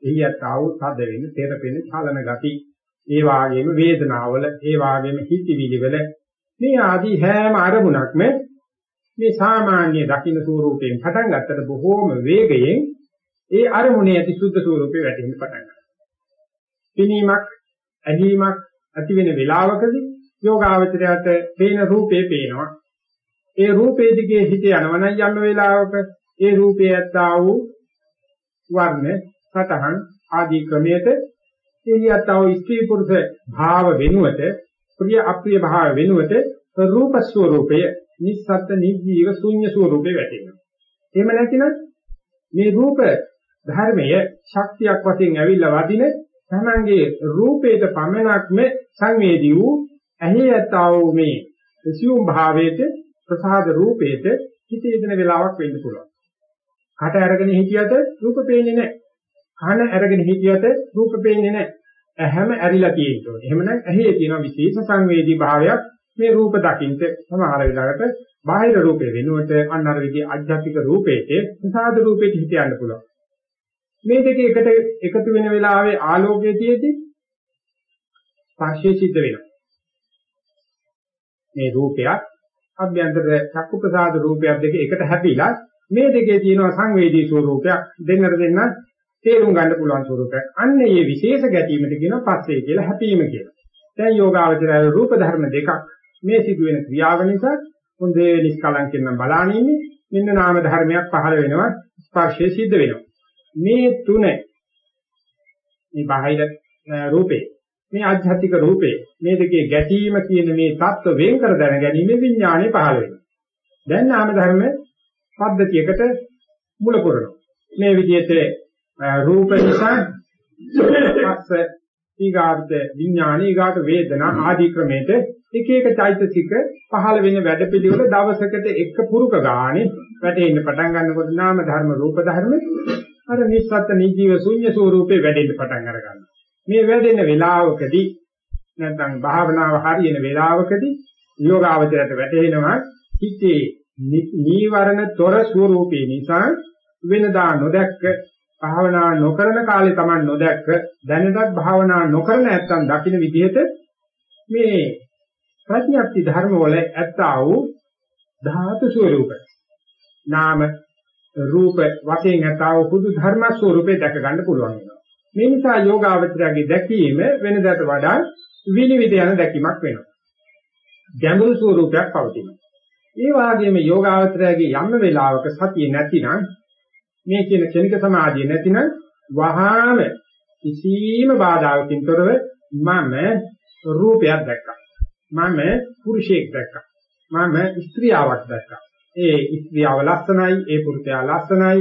එහියත් ආවු තද වෙන තෙරපෙන චලන ගති ඒ වාගේම වේදනාවල ඒ වාගේම හිතවිලි වල මේ ආදී හැම අරමුණක්ම මේ සාමාන්‍ය දකින්න ස්වરૂපයෙන් පටන් ගත්තට බොහෝම වේගයෙන් ඒ අරමුණේ ඇති සුද්ධ ස්වરૂපේ වැටෙන්න පටන් ගන්නවා. පිනීමක්, ඇදීමක් ඇති වෙන වෙලාවකදී යෝගාවචරයට පේන රූපේ පේනවා. ඒ රූපේ දිගේ හිත යනවනම් යම් වෙලාවක ඒ රූපේ ඇත්තා වූ වර්ණ, සතහන් ආදී ක්‍රමයට එළියත්තා වූ ස්ත්‍රී පුරුෂ භාව වෙනුවට ප්‍රිය අප්‍රිය භාව වෙනුවට රූප ස්වરૂපය නිස්සත්ත්‍ය නිජීව ශුන්‍ය ස්වરૂපේ වැටෙනවා. එහෙම නැතිනම් මේ රූප ධර්මය ශක්තියක් වශයෙන් ඇවිල්ලා වදින තමන්ගේ රූපේට පමණක්ම සංවේදී වූ ඇහි යතා වූ මේ සියුම් භාවයට ප්‍රසාද රූපේට හිතේ දෙන වෙලාවක් වෙන්න පුළුවන්. කට අරගෙන හිටියට රූප පේන්නේ නැහැ. කන අරගෙන හිටියට රූප පේන්නේ නැහැ. ඇහැම ඇරිලා තියෙනවා. එහෙමනම් ඇහි තියෙන විශේෂ සංවේදී භාවයක් මේ රූප දකින්ට සමහර වෙලාවට බාහිර රූපේ වෙනුවට අන්න අර විදිහේ අධ්‍යාත්මික රූපේට ප්‍රසාද රූපේට හිත යන්න පුළුවන්. මේ දෙක එකට එකතු වෙන වෙලාවේ ආලෝකයේ තියෙදි ස්පර්ශය සිද්ධ වෙනවා. මේ රූපයක් අභ්‍යන්තර චක්කු ප්‍රසාද රූපයක් දෙක එකට හැපිලා මේ දෙකේ තියෙන සංවේදී ස්වરૂපයක් දෙන්නට දෙන්න තේරුම් ගන්න පුළුවන් ස්වරූපයක්. අන්න ඒ විශේෂ ගැටීමට කියන පස්සේ කියලා හැපීම කියලා. දැන් යෝගාවචරය රූප ධර්ම දෙකක් මේ සිදුවෙන ක්‍රියාව නිසා හොඳේ නිස්කලංකෙන් නම් බලාගෙන ඉන්නේ. මෙන්න නාම ධර්මයක් පහළ වෙනවා ස්පර්ශය සිද්ධ වෙනවා. මේ තුන මේ බාහිර රූපේ මේ ආධ්‍යාත්මික රූපේ මේ දෙකේ ගැටීම කියන මේ தত্ত্ব වෙන් කර දැන ගැනීම විඥානයේ පහළ වෙනවා. දැන් නාම ධර්ම පද්ධතියකට මුල පුරනවා. මේ විදිහට රූප නිසා පස්ස ඊගාට විඥාන ඊගාට වේදනා ආදී ක්‍රමයට එක එක චෛතසික පහළ වෙන වැඩපිළිවෙල දවසකට එක පුරුක ගානේ වැටෙන්න පටන් ගන්නකොට නාම ධර්ම රූප ධර්ම අර නිස්සත්ත්‍ය නිජීව ශුන්‍ය ස්වરૂපේ වැඩෙන්න පටන් අර ගන්නවා. මේ වැඩෙන වේලාවකදී නැත්නම් භාවනාව හරියන වේලාවකදී යෝගාවචරයට වැටෙනවා හිතේ නීවරණ තොර ස්වરૂපේ නිසා වෙනදා නොදැක්ක භාවනා නොකරන කාලේ Taman නොදැක්ක දැනටත් භාවනා නොකරන නැත්තම් දකින්න විදිහට මේ ප්‍රඥප්ති ධර්ම වල ඇත්තා වූ ධාතු ස්වરૂප නාම රූප වශයෙන් ඇත්තා වූ පුදු ධර්ම ස්වરૂපේ දැක ගන්න පුළුවන් වෙනවා. මේ නිසා යෝගාවචරයේ දැකීම වෙනදාට වඩා විනිවිද යන දැකීමක් වෙනවා. ගැඹුරු ස්වરૂපයක් පවතිනවා. ඒ වගේම යෝගාවචරයේ යම් වෙලාවක සතිය නැතිනම් මේ කියන ක්ෂණික සමාධිය නැතිනම් වහාම කිසිම බාධාවකින් තොරව මම රූපයක් දැක්කා. මම පුරුෂයෙක් දැක්කා. මම ස්ත්‍රියාවක් දැක්කා. ඒ ස්ත්‍රියව ලස්සනයි, ඒ පුරුෂයා ලස්සනයි.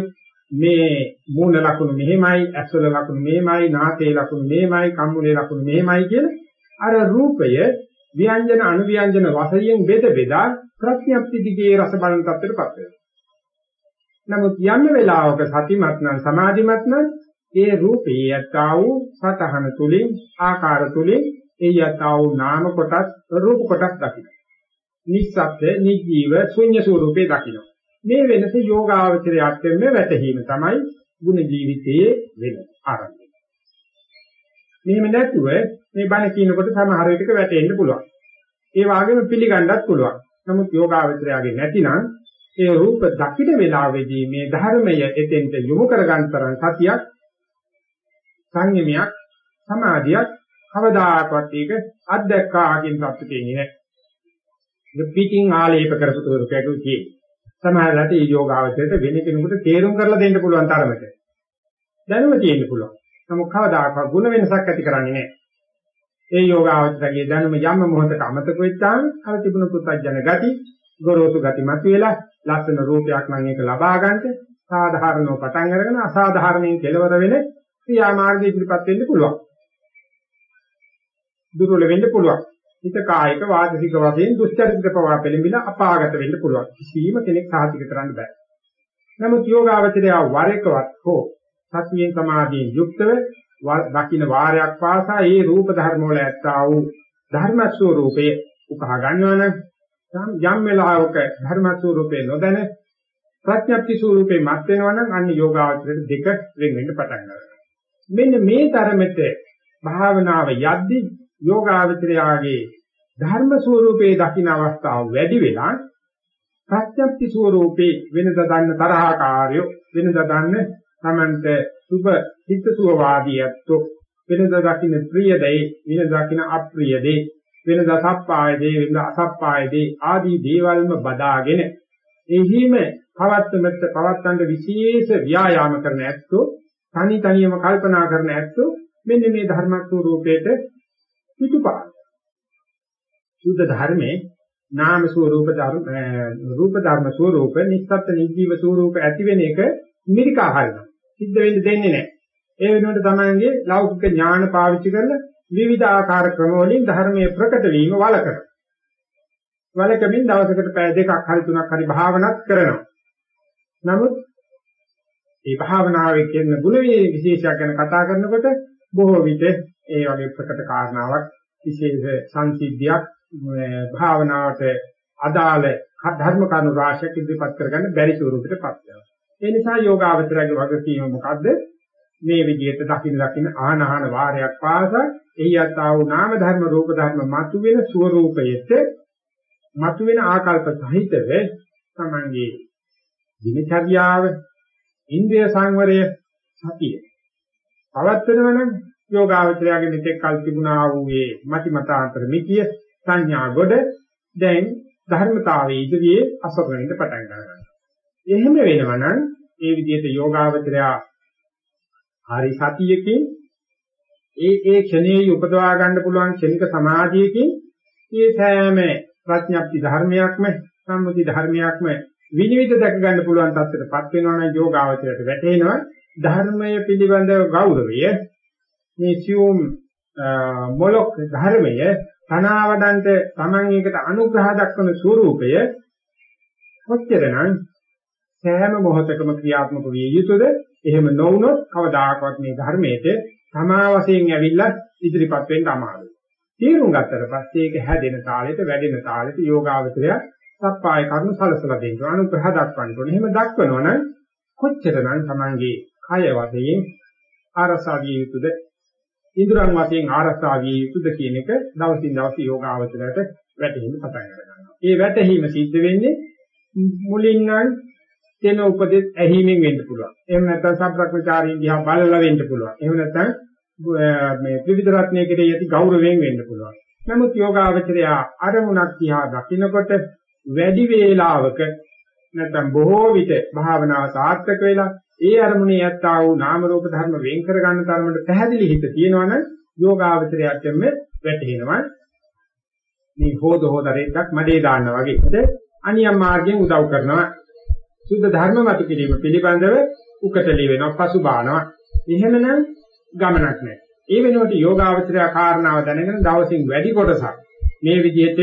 මේ මූණ ලකුණු මෙහෙමයි, ඇස්වල ලකුණු මෙහෙමයි, නාසයේ ලකුණු මෙහෙමයි, කම්මුලේ ලකුණු මෙහෙමයි කියන අර රූපය ව්‍යංජන අනුව්‍යංජන වශයෙන් බෙද බෙදා ප්‍රඥප්ති දිගේ රස බලන තත්ත්වයටපත් වෙනවා. නමුත් යම් වෙලාවක සතිමත් නම් සමාධිමත් නම් ඒ රූපේ යත්තා වූ සතහන තුලින් ආකාර තුලින් ඒ යත්තා වූ නාම කොටස් රූප කොටස් දකින්න. නිස්සබ්ද නිජීව ශුන්‍ය ස්වરૂපේ දකින්න. මේ වෙනස යෝගාවචරයට වෙන්නේ වැටහීම තමයි ගුණ ජීවිතයේ වෙන ආරම්භය. මෙහෙම නැතුව මේ බණ කියනකොට සමහර විටක වැටෙන්න පුළුවන්. ඒ වගේම පිළිගන්නත් පුළුවන්. නමුත් යෝගාවචරයගේ නැතිනම් ඒ රූප දකින වෙලාවේදී මේ ධර්මය එතෙන්ට යොමු කරගන්න තරම් සතියක් සංයමයක් සමාධියක් කවදාකවත් ඒක අත්දැක්කා කියන තත්ත්වෙට එන්නේ නැහැ. ඒක පිටින් ආලේප කරපු තුරුකයක් තියෙන්නේ. සමහරවිට මේ යෝගාවචරයට වෙන කෙනෙකුට තේරුම් කරලා දෙන්න පුළුවන් තරමට. දැනුම තියෙන්න පුළුවන්. නමුත් කවදාකවත් ಗುಣ වෙනසක් ඇති කරන්නේ නැහැ. ඒ යෝගාවචරයේ දැනුම යම් මොහොතක අමතක වෙච්චාම අර තිබුණු පුත්‍ජන ගති ගොරෝසු ගති මතුවෙලා ලස්සන රූපයක් නම් ඒක ලබා ගන්නට සාධාරණව පටන් අරගෙන අසාධාරණයෙන් කෙලවර වෙන ක්‍රියාමාර්ගය ඉදිරිපත් වෙන්න පුළුවන්. දුර්වල වෙන්න පුළුවන්. හිත කායික වාචික වශයෙන් දුස්චරිත පවා පෙළඹිලා අපාගත වෙන්න පුළුවන්. කිසිම කෙනෙක් සාධික කරන්න බෑ. නමුත් යෝගාවචරය වර එකවත් හෝ සතියෙන් සමාධියෙන් යුක්තව දකින්න වාරයක් පාසා ඒ රූප ධර්ම වල ඇත්තා වූ ධර්ම ස්වરૂපයේ උකහා ගන්නවා නම් යම් වෙලාවක ධර්ම ස්වરૂපේ නොදැන ප්‍රඥප්ති ස්වરૂපේ මත් වෙනවනම් අන්න යෝගාවචරයට දෙක වෙන වෙන්න පටන් ගන්නවා. මෙන්න මේ තරමට භාවනාව යද්දී යෝගාවචරයාගේ ධර්ම ස්වરૂපේ දකින්න අවස්ථාව වැඩි වෙලා ප්‍රඥප්ති ස්වરૂපේ වෙනද දන්න තරහකාරය වෙනද දන්න තමන්ට සුබ හිතසුව වාදියත්තු වෙනද දකින්න ප්‍රිය දේ වෙනද දකින්න අප්‍රිය දේ වෙන දසප්පායදී වෙන අසප්පායදී ආදී දේවල්ම බදාගෙන එහිම පවත්තමත් පවත්තන්ට විශේෂ ව්‍යායාම කරන ඇත්තෝ තනි තනියම කල්පනා කරන ඇත්තෝ මෙන්න මේ ධර්ම ස්වરૂපයට පිටුපා සුද්ධ ධර්මයේ නාම ස්වરૂප ධර්ම රූප ධර්ම ස්වરૂප නිස්සත් නිජීව ස්වરૂප ඇති වෙන එක මිරිකා හරිනවා. සිද්ධ වෙන්න දෙන්නේ නැහැ. ඒ වෙනුවට තමයිගේ ලෞකික ඥාන පාවිච්චි කරලා විවිධ ආකාර ක්‍රම වලින් ධර්මයේ ප්‍රකට වීම වලකන. වලකමින් දවසකට පැය දෙකක් හරි තුනක් හරි භාවනාත් කරනවා. නමුත් මේ භාවනාවේ කියන ගුණ විශේෂයක් ගැන කතා කරනකොට බොහෝ විට ඒ වගේ ප්‍රකට කාරණාවක් විශේෂ සංසිද්ධියක් භාවනාවට අදාළ ධර්ම කරුණු රාශියක් ඉදිරිපත් කරගන්න බැරි ස්වරූපයකටපත් වෙනවා. ඒ නිසා යෝගාවචරයේ වගකීම මොකද්ද? මේ විදිහට දකින්න දකින්න ආහන ආහන වාරයක් පාසා එහියත් ආ වූ නාම ධර්ම රූප ධර්ම මතුවෙන ස්වરૂපයට මතුවෙන ආකල්ප සහිතව තමන්ගේ දිනචර්යාව ඉන්ද්‍රිය සංවරය සතිය පවත්වනවා නම් යෝගාවචරයාගේ මෙතෙක් කල් තිබුණා වූ මේ මති මතාන්තර මිතිය සංඥා ගොඩ දැන් ධර්මතාවයේ ඉදිරියේ අසරණින්ද පටන් ගන්නවා. එහෙම වෙනවා නම් ඒ විදිහට යෝගාවචරයා හරි සතියකින් ඒ ඒ ක්ෂණයේ උපදවා ගන්න පුළුවන් ක්ෂණික සමාධියකින් මේ සෑම ප්‍රඥප්ති ධර්මයක්ම සම්මුති ධර්මයක්ම විනිවිද දැක ගන්න පුළුවන් තත්ත්වයටපත් වෙනවා නම් යෝගාවචරයට වැටෙනවා ධර්මය පිළිබඳ ගෞරවය මේ සියුම් මොලොක් ධර්මය තනාවදන්ට Taman එකට අනුග්‍රහ දක්වන ස්වરૂපය කොච්චරනම් සෑම මොහොතකම ක්‍රියාත්මක විය යුතුද එහෙම නොවුනොත් කවදාකවත් මේ ධර්මයේ තමා වශයෙන් ඇවිල්ලා ඉදිරිපත් වෙන්න අමාරුයි. තීරුම් ගත්තට පස්සේ ඒක හැදෙන තාලෙට වැඩෙන තාලෙට යෝගාවචරය සප්පාය කර්ම සලසලා දෙන්න අනුග්‍රහ දක්වන්න ඕනේ. එහෙම දක්වනවනම් කොච්චරනම් Tamange කය වශයෙන් ආරසා විය යුතුද ඉන්ද්‍රයන් වශයෙන් ආරසා විය යුතුද කියන එක දවසින් දවස යෝගාවචරයට වැටහෙන්න පටන් ගන්නවා. ඒ වැටහීම සිද්ධ වෙන්නේ මුලින් නම් දෙන උපදෙස් ඇහිමෙන් වෙන්න පුළුවන්. එහෙම නැත්නම් සම්ප්‍රක්‍මචාරීන් දිහා බලලා වෙන්න පුළුවන්. එහෙම නැත්නම් මේ ත්‍රිවිධ රත්නයේ කෙරෙහි ඇති ගෞරවයෙන් වෙන්න පුළුවන්. නමුත් යෝගාවචරය අරමුණක් දිහා දකිනකොට වැඩි වේලාවක නැත්නම් බොහෝ විට භාවනාව සාර්ථක වෙලා ඒ අරමුණේ යත්තා වූ නාම රූප ධර්ම වෙන් කර ගන්න තරමට පැහැදිලි හිත තියෙනවනම් යෝගාවචරයටම වැටහෙනවා මේ හොද හොදරෙක්ක් මඩේ දාන්නා වගේ අනියම් මාර්ගයෙන් උදව් කරනවා සුද්ධ ධර්ම මතු කිරීම පිළිබඳව උකටලි වෙනවා පසුබානවා. එහෙමනම් ගමනක් නැහැ. ඒ වෙනුවට යෝගාවචරය කාරණාව දැනගෙන දවසින් වැඩි කොටසක් මේ විදිහට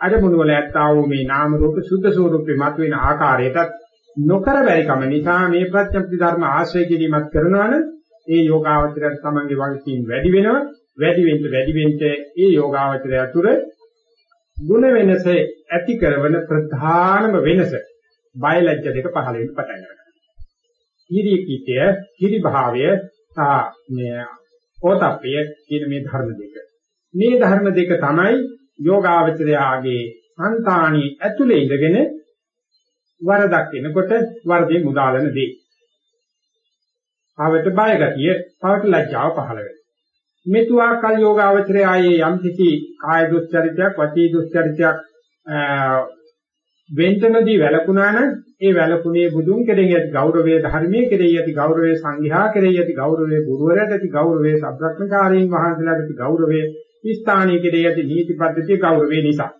අරමුණු වල ඇත්තා වූ මේ නාම රූප සුද්ධ ස්වરૂපේ මතුවෙන ආකාරයටත් නොකර බැරි කම නිසා මේ ප්‍රත්‍යක්ෂ ධර්ම ආශ්‍රය කිරීමත් කරනවනම් ඒ යෝගාවචරයට තමන්ගේ වගකීම් වැඩි වෙනවා වැඩි වෙන්න වැඩි වෙන්න ඒ යෝගාවචරය තුළ ಗುಣ වෙනස ඇති කරන ප්‍රධානම වෙනස බයලජ්‍ය දෙක පහළ වෙන්න පටන් ගන්නවා. හිරි කීතය, හිරි භාවය සහ මේ ඕතප්පය කියන මේ ධර්ම දෙක. මේ ධර්ම දෙක තමයි යෝගාවචරයාගේ సంతාණී ඇතුලේ ඉඳගෙන වරදක් එනකොට වරදේ මුදාලන දේ. ආවට බය ගතිය, පවට ලැජ්ජාව පහළ වෙනවා. මෙතුආ කල් යෝගාවචරය ආයේ යම් කිසි කාය දුස්චරිතයක්, වචී දුස්චරිතයක් වෙන්තනදී වැළකුණා නම් ඒ වැළකුණේ බුදුන් කෙරෙහි ඇති ගෞරවයේ ධර්මයේ කෙරෙහි ඇති ගෞරවයේ සංඝයා කෙරෙහි ඇති ගෞරවයේ ගුරුවරයාට ඇති ගෞරවයේ සබ්‍රක්‍මචාරීන් වහන්සේලාට ඇති ගෞරවයේ ස්ථානීය කෙරෙහි ඇති නීති පද්ධතිය ගෞරවයේ නිසා.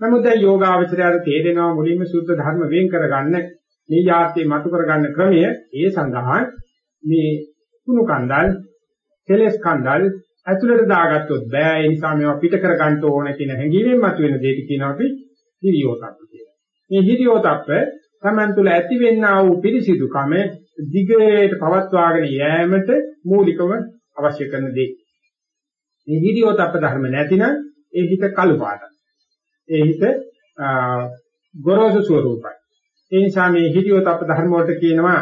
නමුත් දැන් යෝගාවචරයට තේරෙනවා මුලින්ම සුද්ධ ධර්ම වෙන් කරගන්න මේ යාත්‍රේ මතු කරගන්න ක්‍රමය ඒ සඳහා මේ කුණු කන්දල් කෙලස් කන්දල් ඇතුළට දාගත්තොත් බෑ. ඒ නිසා මේවා පිට කරගන්න ඕන කියන හැඟීමෙන් මතුවෙන දෙයක් කියනවා අපි හිරියෝතප්ප කියලා. මේ හිරියෝතප්ප තමන් තුළ ඇතිවෙනා වූ පිරිසිදුකම දිගට පවත්වාගෙන යෑමට මූලිකව අවශ්‍ය කරන දේ. මේ හිරියෝතප්ප ධර්ම නැතිනම් ඒ හිත කළු පාටයි. ඒ හිත ගොරෝසු ස්වરૂපයි. ඒ නිසා මේ හිරියෝතප්ප ධර්ම වලට කියනවා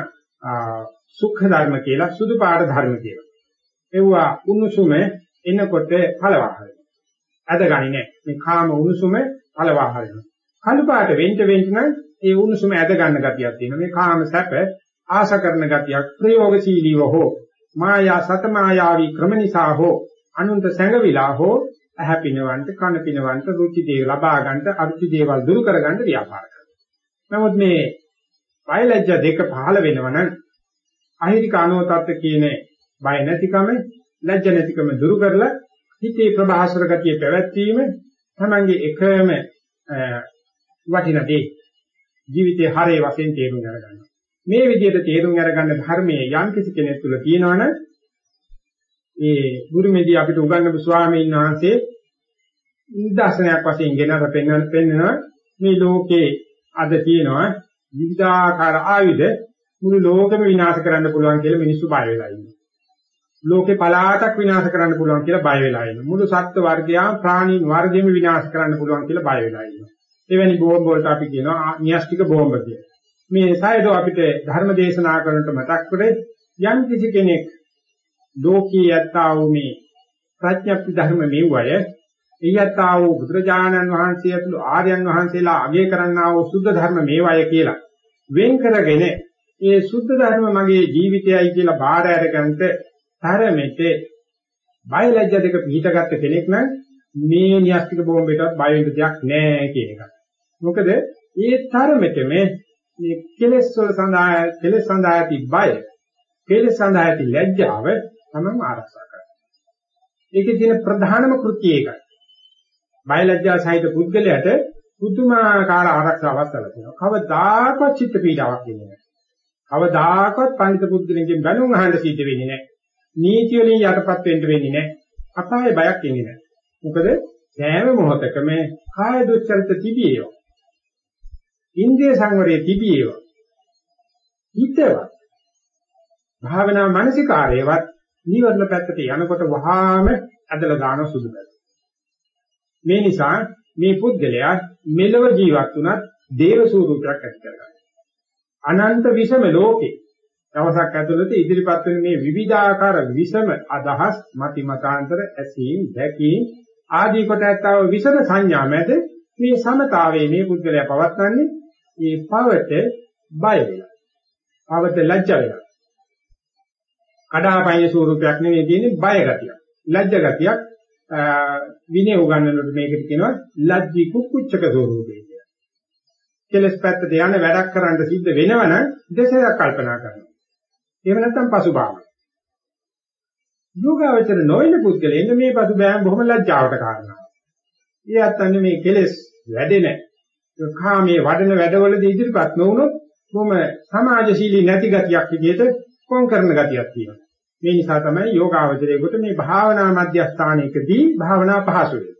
සුඛ ධර්ම කියලා සුදු පාට ධර්ම කියලා. ඒවා උණුසුම එනකොට පළවහයි. අදගනි නෑ. මේ කාම උණුසුම පළවහයි. කළු පාට වෙන්න වෙන්න නම් ඒ උණුසුම ඇද ගන්න ගතියක් තියෙනවා. මේ කාම සැප ආශ කරන ගතියක් ප්‍රයෝගශීලීව හෝ මායා සතමායාවී ක්‍රම නිසා හෝ අනුන්ට සැඟවිලා හෝ ඇහැ පිනවන්ට කන පිනවන්ට රුචි දේ ලබා ගන්නට අරුචි දේවල් දුරු කර ගන්න ව්‍යාපාර කරනවා. නමුත් මේ බයලජ්‍ය දෙක පහළ වෙනවනම් අහිරික අනෝතත්ත්ව කියන බය නැතිකම ලැජ්ජ නැතිකම දුරු කරලා හිතේ ප්‍රභාසර ගතිය පැවැත්වීම තමංගේ එකම වටින දේ ජීවිතේ හරේ වශයෙන් තේරුම් ගන්නවා. මේ විදිහට තේරුම් අරගන්න ධර්මයේ යම් කිසි කෙනෙක් තුළ තියෙනවනම් ඒ ගුරුමෙදී අපිට උගන්වපු ස්වාමීන් වහන්සේ නිදර්ශනයක් වශයෙන් ගෙනර පෙන්වන පෙන්වනවා මේ ලෝකේ අද තියෙනවා විවිධාකාර ආයුධ මුළු ලෝකෙම විනාශ කරන්න පුළුවන් කියලා මිනිස්සු බය වෙලා ඉන්නවා. ලෝකේ පලාතක් විනාශ කරන්න පුළුවන් කියලා බය වෙලා ඉන්නවා. මුළු සත්ත්ව වර්ගයා ප්‍රාණීන් වර්ගෙම විනාශ කරන්න පුළුවන් කියලා බය වෙලා ඉන්නවා. එවැනි බෝම්බ වලට අපි කියනවා න්‍යෂ්ටික බෝම්බ කියලා. මේ සායදෝ අපිට ධර්ම දේශනා කරනට මතක් කරේ යම් කිසි කෙනෙක් ලෝකී යත්තා වූ මේ ප්‍රඥප්ති ධර්ම මෙව්වය එයත්තා වූ බුදුරජාණන් වහන්සේ ඇතුළු ආර්යයන් වහන්සේලා අගය කරන්නා වූ සුද්ධ ධර්ම මේවය කියලා වෙන් කරගෙන ඒ සුද්ධ ධර්ම මගේ ජීවිතයයි කියලා බාර අරගන්නට තරමෙට බයලජ්‍ය දෙක පිටගත්ත කෙනෙක් නම් මේ න්‍යස්තික බෝම්බයටත් බය වෙන්න දෙයක් නැහැ කියන එක. මොකද ඒ තරමෙතම මේ කෙලෙස් වල සඳහා කෙලෙස් සඳහා ඇති බය කෙලෙස් සඳහා ඇති ලැජ්ජාව තමන් ආරක්ෂා කරනවා. ඒකේ තියෙන ප්‍රධානම කෘත්‍යය ඒකයි. බයලජ්ජා සහිත පුද්ගලයාට පුදුමාකාර ආරක්ෂාවක් ලැබෙනවා. කවදාකවත් චිත්ත පීඩාවක් එන්නේ නැහැ. කවදාකවත් පඬිත පුද්ගලෙන්ගෙන් බැනුම් අහන්න සිද්ධ වෙන්නේ නැහැ. නීති වලින් යටපත් වෙන්න වෙන්නේ නැහැ. අපායේ බයක් එන්නේ නැහැ. මොකද සෑම මොහොතකම කාය දුස්චරිත තිබියේවා. ඉන්ද්‍රිය සංවරයේ තිබියේවා. හිතවත් භාවනා මානසිකාරයවත් නීවරණ පැත්තට යනකොට වහාම ඇදලා දාන සුදු බැල. මේ නිසා මේ පුද්ගලයා මෙලව ජීවත් වුණත් දේව ස්වරූපයක් ඇති කරගන්නවා. අනන්ත විසම ලෝකේ දවසක් ඇතුළත ඉදිරිපත් වෙන මේ විවිධාකාර විසම අදහස් මති මතාන්තර ඇසීම් දැකීම් ආදී කොට ඇත්තව විසම සංඥා මැද මේ සමතාවයේ මේ පුද්ගලයා පවත්න්නේ මේ පවට බය වෙලා. පවට ලැජ්ජ වෙලා. කඩාපැය ස්වරූපයක් නෙවෙයි තියෙන්නේ බය ගතියක්. ලැජ්ජ ගතියක් විනය උගන්වනකොට මේකට කියනවා ලැජ්ජී කුක්කුච්චක ස්වරූපය කියලා. කෙලස් පැත්තට යන වැඩක් කරන්න සිද්ධ වෙනවනම් දෙසයක් කල්පනා කරනවා. එහෙම නැත්නම් පසුබාම. යෝගාවචර නොවන පුද්ගලයන් මේ පසුබෑම බොහොම ලැජ්ජාවට කාරණා. ඒ අත්තන්නේ මේ කෙලස් වැඩෙන කාමයේ වඩන වැඩවලදී ඉදිරිපත් නොවුනොත් කොහොම සමාජශීලී නැති ගතියක් විදිහට කොන් කරන ගතියක් තියෙනවා. මේ නිසා තමයි යෝගාවචරයේකට මේ භාවනා මධ්‍යස්ථානයකදී භාවනා පහසු වෙන්නේ.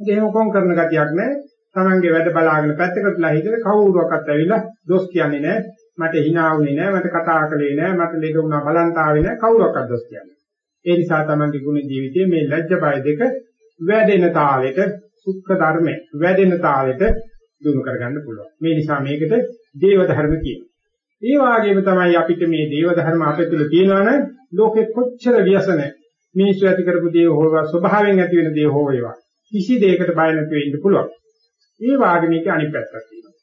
එහෙම කොන් කරන ගතියක් නැහැ. Tamange වැඩ බලාගෙන පැත්තකටලා හිටලා කවුරුවක්වත් ඇවිල්ලා දොස් කියන්නේ නැහැ. මට hina වුණේ නැහැ. මට කතා කළේ නැහැ. මට ලෙඩ වුණා බලන්ත ආවේ නැහැ. කවුරුවක්වත් දොස් කියන්නේ. ඒ නිසා Tamange ගුණ ජීවිතයේ මේ ලැජ්ජ බය දෙක වැඩෙන තාලෙට සුඛ ධර්ම වැඩෙන තාලෙට දුරු කරගන්න පුළුවන්. මේ නිසා මේකට දේව ධර්ම කියනවා. ඒ වගේම තමයි අපිට මේ දේව ධර්ම අපේ තුල තියෙනවනේ ලෝකෙ කොච්චර ව්‍යසන මිනිස්සු ඇති කරපු දේ හෝවා ස්වභාවයෙන් ඇති වෙන දේ හෝ වේවා කිසි දෙයකට බය නැතුව ඉන්න පුළුවන්. ඒ වගේ මේක අනිත් පැත්තක් තියෙනවා.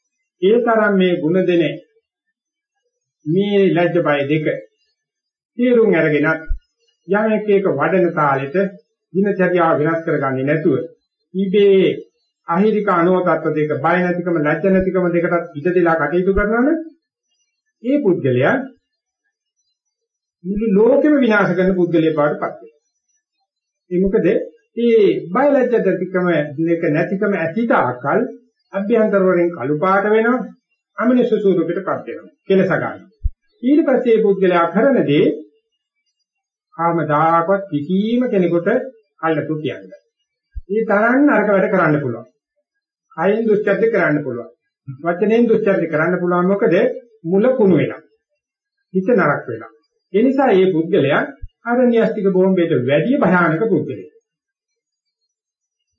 ඒ තරම් මේ ಗುಣ දෙන මේ ලැජ්ජ බය දෙක තීරුම් අරගෙනත් යමෙක් එක වඩන තාලෙට දිනචර්යාව වෙනස් කරගන්නේ නැතුව ඉබේ අහිරික අනෝතත්ව දෙක බය නැතිකම ලැජ්ජ නැතිකම දෙකටත් ඉඩ දෙලා කටයුතු කරනවනේ ඒ පුද්ගලයා මුළු ලෝකෙම විනාශ කරන පුද්ගලයෙක් බවට පත් වෙනවා. ඒ මොකද මේ බයලජ්ජතිකම දෙක නැතිකම ඇතිත අකල් අභ්‍යන්තර වලින් කළු පාට වෙනවා. අමිනිස්සු ස්වරූපයටපත් වෙනවා. කෙලස ගන්න. ඊට පස්සේ මේ පුද්ගලයා කරන දේ කාමදායකවත් කිසිම කෙනෙකුට අල්ලතු කියන්නේ. මේ තරම් නරක වැඩ කරන්න පුළුවන්. කයින් දුස්චර්ය කරන්න පුළුවන්. වචනෙන් දුස්චර්ය කරන්න පුළුවන් මොකද මුල කුණු වෙලා. හිත නරක වෙලා. ඒ නිසා මේ පුද්ගලයා ආරණ්‍යස්තික බෝම්බේට වැඩි භයානක පුද්ගලයෙක්.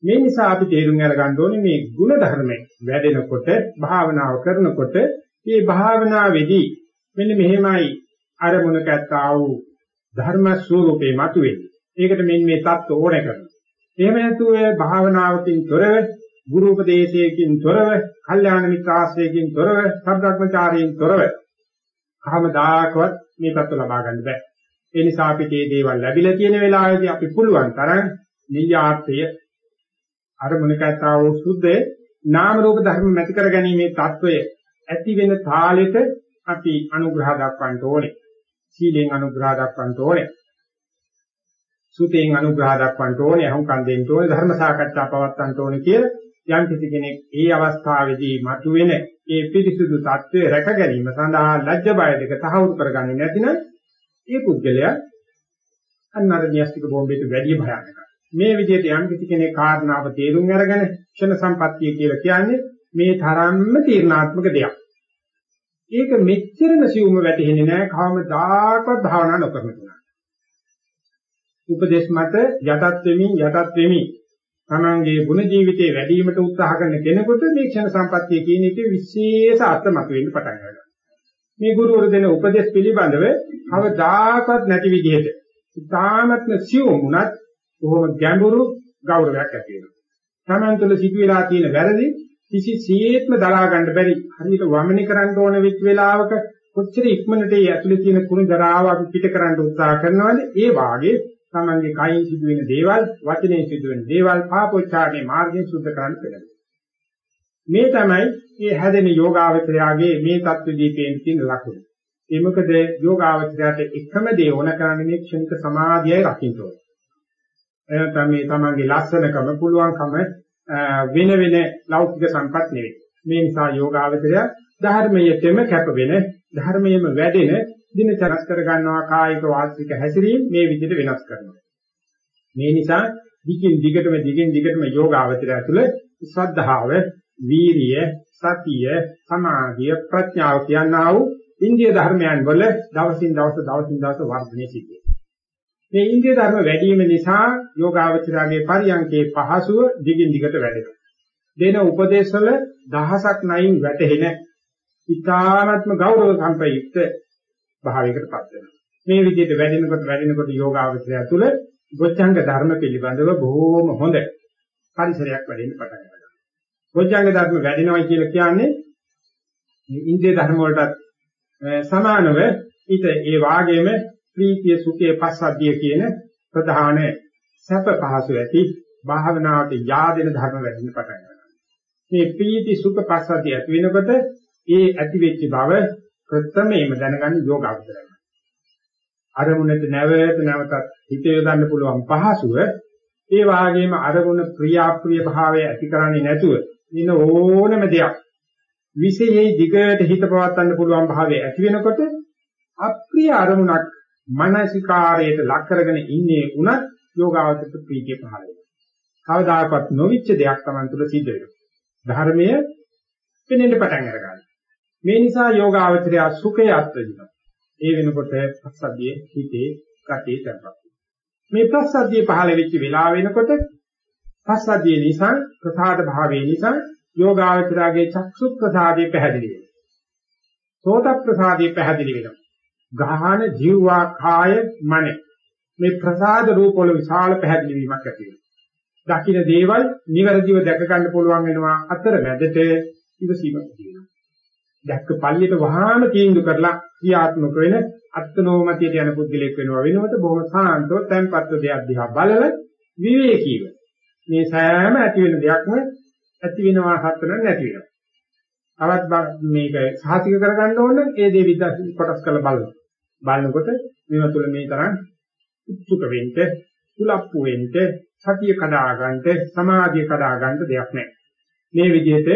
මේ නිසා අපි තේරුම් අරගන්න ඕනේ මේ ಗುಣ ධර්ම වැඩෙනකොට භාවනාව කරනකොට මේ භාවනාවේදී මෙන්න මෙහෙමයි අරමුණකට ආ වූ ධර්ම ස්වરૂපේ මතුවේ. ඒකට මෙන්න මේ தත් ඕන කරනවා. එහෙම නැතුව භාවනාවකින් තොරව, ගුරු උපදේශයකින් තොරව, කල්යාණ මිත්‍රාශ්‍රයකින් තොරව, සබ්‍රක්‍මචාරයෙන් තොරව කවමදාකවත් මේ தත් ලබා ගන්න බෑ. ඒ නිසා අපිට මේ දේවල් ලැබිලා තියෙන වෙලාවේදී අපි පුළුවන් තරම් නියාර්ථය අරමුණකට ආ වූ සුද්ධේ නාම රූප ධර්ම නැති කර ගැනීමේ தত্ত্বය ඇති වෙන තාලෙට අපි අනුග්‍රහ දක්වන්න ඕනේ. සීලෙන් අනුග්‍රහ දක්වන්න ඕනේ. සුතෙන් අනුග්‍රහ දක්වන්න ඕනේ. අහුම්කම් දෙන්න ඕනේ. ධර්ම සාකච්ඡා පවත්වන්න ඕනේ කියලා යම් කිසි කෙනෙක් ඒ අවස්ථාවේදී මතුවෙන ඒ පිරිසුදු தત્ත්වය රැක ගැනීම සඳහා ලැජ්ජ බය දෙක තහවුරු කරගන්නේ නැතිනම් ඒ පුද්ගලයා අන්නර න්‍යස්තික බෝම්බේට වැඩි භයානකයි. මේ විදිහට යම් කිසි කෙනෙක් කාරණාව තේරුම් අරගෙන ක්ෂණ සම්පත්තිය කියලා කියන්නේ මේ තරම්ම තීර්ණාත්මක දෙයක්. ඒක මෙච්චරම සියුම්ව වැටහෙන්නේ නැහැ කවමදාකවත් භාවනා නොකරන කෙනා. උපදේශ මත යටත් වෙමින් යටත් වෙමින් තමන්ගේ ගුණ ජීවිතේ වැඩි වීමට උත්සාහ කරන කෙනෙකුට මේ ක්ෂණ සම්පත්තිය කියන එකේ විශේෂ අර්ථමත් වෙන්න පටන් ගන්නවා. මේ ගුරුවරු දෙන උපදේශ පිළිබඳව අවදාකත් නැති විදිහට ඉතාමත්ම සියුම් උනත් බොහොම ගැඹුරු ගෞරවයක් ඇති වෙනවා. තමන් තුළ සිදුවලා තියෙන වැරදි කිසිසේත්ම දරා ගන්න බැරි හරියට වමනි කරන්න ඕන වෙච්ච වෙලාවක කොච්චර ඉක්මනට ඒ ඇතුලේ තියෙන කුණු දරාව අපි පිට කරන්න උත්සාහ කරනවද ඒ වාගේ තමන්ගේ කයින් සිදුවෙන දේවල්, වචනේ සිදුවෙන දේවල් පාපොච්චාරණේ මාර්ගයෙන් සුද්ධ කරන්න පෙළඹෙනවා. මේ තමයි මේ හැදෙන යෝගාවචරයාගේ මේ தත්ත්ව දීපේන තියෙන ලක්ෂණ. ඒ මොකද යෝගාවචරයට එකම දේ ඕන කරන්නේ මේ ක්ෂණික සමාධියයි රකින්න ඕනේ. එනතම මේ තමන්ගේ ලස්සනකම පුළුවන්කම වෙන වෙන ලෞකික සම්පත් නෙවෙයි. මේ නිසා යෝගාවචරය ධර්මයේතෙම කැප වෙන ධර්මයේම වැඩෙන දිනචරස් කර ගන්නවා කායික වාචික හැසිරීම මේ විදිහට වෙනස් කරනවා. මේ නිසා දිගින් දිගටම දිගින් දිගටම යෝගාවචරය තුළ ශ්‍රද්ධාව, වීරිය, සතිය, සමාධිය, ප්‍රඥාව කියනා වූ ඉන්දිය ධර්මයන් වල දවසින් දවස දවසින් දවස වර්ධනය සිද්ධ මේ ඉන්දිය ධර්ම වැඩි වීම නිසා යෝගාවචරයේ පරියන්කේ පහසුව දිගින් දිගට වැඩෙනවා. දෙන උපදේශවල දහසක් නයින් වැටෙන ඊ타ත්ම ගෞරව සම්ප්‍රයුක්ත භාවයකටපත් වෙනවා. මේ විදිහට වැඩෙනකොට වැඩෙනකොට යෝගාවචරය තුළ ගොච්ඡංග ධර්ම පිළිබඳව බොහෝම හොඳ පරිසරයක් වැඩෙන්න පටන් ගන්නවා. ගොච්ඡංග ධර්ම වැඩෙනවා කියලා කියන්නේ මේ ඉන්ද්‍රිය ධර්ම වලට සමානව ඊට ඒ වාගේම ප්‍රීතිය සුඛය පස්සද්ධිය කියන ප්‍රධාන සැප පහසු ඇති භාවනාවට yaadෙන ධර්ම වැඩෙන්න පටන් ගන්නවා. මේ ප්‍රීති සුඛ පස්සද්ධිය ඇති වෙනකොට ඒ ඇති වෙච්ච බව ප්‍රථමයෙන්ම දැනගන්න යෝගාවචරය. අරමුණට නැවත නැවතත් හිත යොදන්න පුළුවන් පහසුව ඒ වාගේම අරමුණ ප්‍රියාප්‍රිය භාවය ඇති කරන්නේ නැතුව ඉන්න ඕනම දෙයක් විශේෂයේ දිගට හිත පවත්වන්න පුළුවන් භාවය ඇති වෙනකොට අප්‍රිය අරමුණක් මානසිකාරයට ලක් කරගෙන ඉන්නේ උනත් යෝගාවචර ප්‍රීතිය පහළ වෙනවා. කවදාකවත් නොවිච්ච දෙයක් Taman තුල සිද්ධ වෙනවා. ධර්මය පෙනෙන්න පටන් අරගන්නවා. මේ නිසා යෝගාවචරය සුඛය අත්විඳිනවා. ඒ වෙනකොට පස්සද්ධියේ හිතේ කටේ තැන්පත් මේ පස්සද්ධිය පහළ වෙච්ච වෙලාව වෙනකොට පස්සද්ධිය නිසා ප්‍රසාද භාවයේ නිසා යෝගාවචරයේ චක්සු ප්‍රසාදේ පැහැදිලි වෙනවා. සෝත ප්‍රසාදේ පැහැදිලි වෙනවා. ගාහන ජීවා කාය මන මේ ප්‍රසාද රූප වල විශාල පැහැදිලි වීමක් ඇති වෙනවා. දකින්න දේවල් නිවැරදිව දැක ගන්න පුළුවන් වෙනවා අතර මැදට ඉවසීමක් තියෙනවා. දැක්ක පල්ලියට වහාම තීන්දුව කරලා ක්‍රියාත්මක වෙන අත්නෝමතියට යන පුද්ගලෙක් වෙනවා වෙනකොට බොහොම සාන්තව තැන්පත්ව දෙයක් දිහා බලල විවේකීව මේ සෑම ඇති වෙන දෙයක්ම ඇති වෙනවා හතර නැති වෙනවා. තවත් මේක සාහිතික කරගන්න ඕන ඒ දේ විද්‍යා කොටස් කරලා බලනවා. බලනකොට මේව තුළ මේ තරම් උත්සුක වෙන්න, කුලප්පු වෙන්න, සතිය කඩා ගන්නට, සමාධිය කඩා ගන්නට දෙයක් නැහැ. මේ විදිහට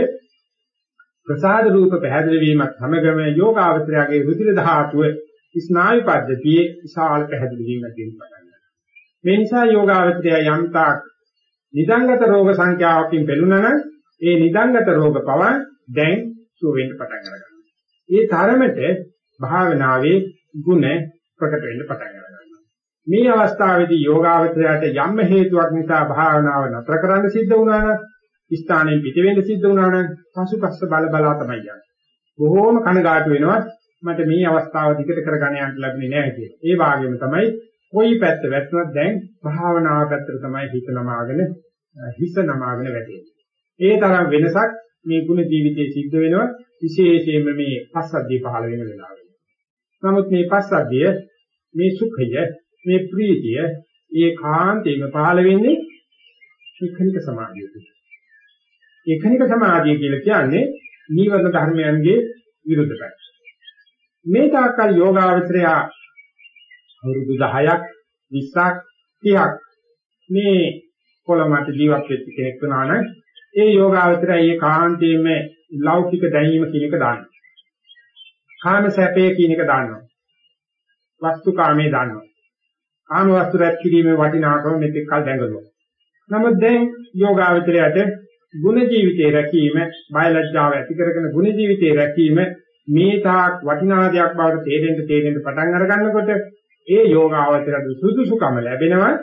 ප්‍රසාද රූප පැහැදිලි වීමත් සමගම යෝගාවචරයේ රුධිර ධාතුව ස්නායු පද්ධතියේ විශාල පැහැදිලි වීමක් දෙන්න පටන් ගන්නවා. මේ නිසා යෝගාවචරය යම්තාක් නිදංගත රෝග සංඛ්‍යාවකින් බැලුනනම් ඒ නිදංගත රෝග පව දැන් සුව වෙන්න පටන් ගන්නවා. ඒ තරමට භාවනාවේ ගුණ ප්‍රකට වෙන්න පටන් ගන්නවා. මේ අවස්ථාවේදී යෝගාවචරයට යම් හේතුවක් නිසා භාවනාව නතර කරන්න සිද්ධ වුණා නම් ස්ථානයෙන් පිට වෙන්න සිද්ධ වුණා නම් පසුපස්ස බල බලා තමයි යන්නේ. බොහෝම කනගාටු වෙනවා මට මේ අවස්ථාව දිගට කරගෙන යන්න ලැබුණේ නැහැ කියලා. ඒ වගේම තමයි කොයි පැත්ත වැටුණත් දැන් භාවනාව පැත්තට තමයි හිත නමාගෙන හිස නමාගෙන වැටෙන්නේ. ඒ තරම් වෙනසක් මේ ගුණ ජීවිතයේ සිද්ධ වෙනවා විශේෂයෙන්ම මේ පස්සද්ධිය පහළ වෙන වෙලාවෙ. නමුත් මේ පස්සද්ධිය මේ සුඛය මේ ප්‍රීතිය ඒකාන්තයෙන්ම පහළ වෙන්නේ ශික්ෂණික සමාධිය තුළ. ඒකනික සමාධිය කියලා කියන්නේ නීවරණ ධර්මයන්ගේ විරුද්ධ පැත්ත. මේ තාක්කල් යෝගාවචරය අවුරුදු 10ක් 20ක් 30ක් මේ කොළමට ජීවත් වෙච්ච කෙනෙක් වුණා නම් ඒ යෝගාවචරය ඒ කාන්තේම ලෞකික දැනීම කියන එක දානවා. කාම සැපේ කියන එක දානවා. වස්තු කාමේ දානවා. කාම වස්තු රැක් කිරීමේ වටිනාකම මෙතෙක් කල් දැඟලුවා. නමුත් දැන් යෝගාවචරයට ගුණ ජීවිතේ රැකීම, බයලජ්ජාව ඇති කරගෙන ගුණ ජීවිතේ රැකීම මේ තාක් වටිනා දෙයක් බවට තේරෙන්න තේරෙන්න පටන් අර ගන්නකොට ඒ යෝගාවචරයට සුදුසුකම ලැබෙනවා,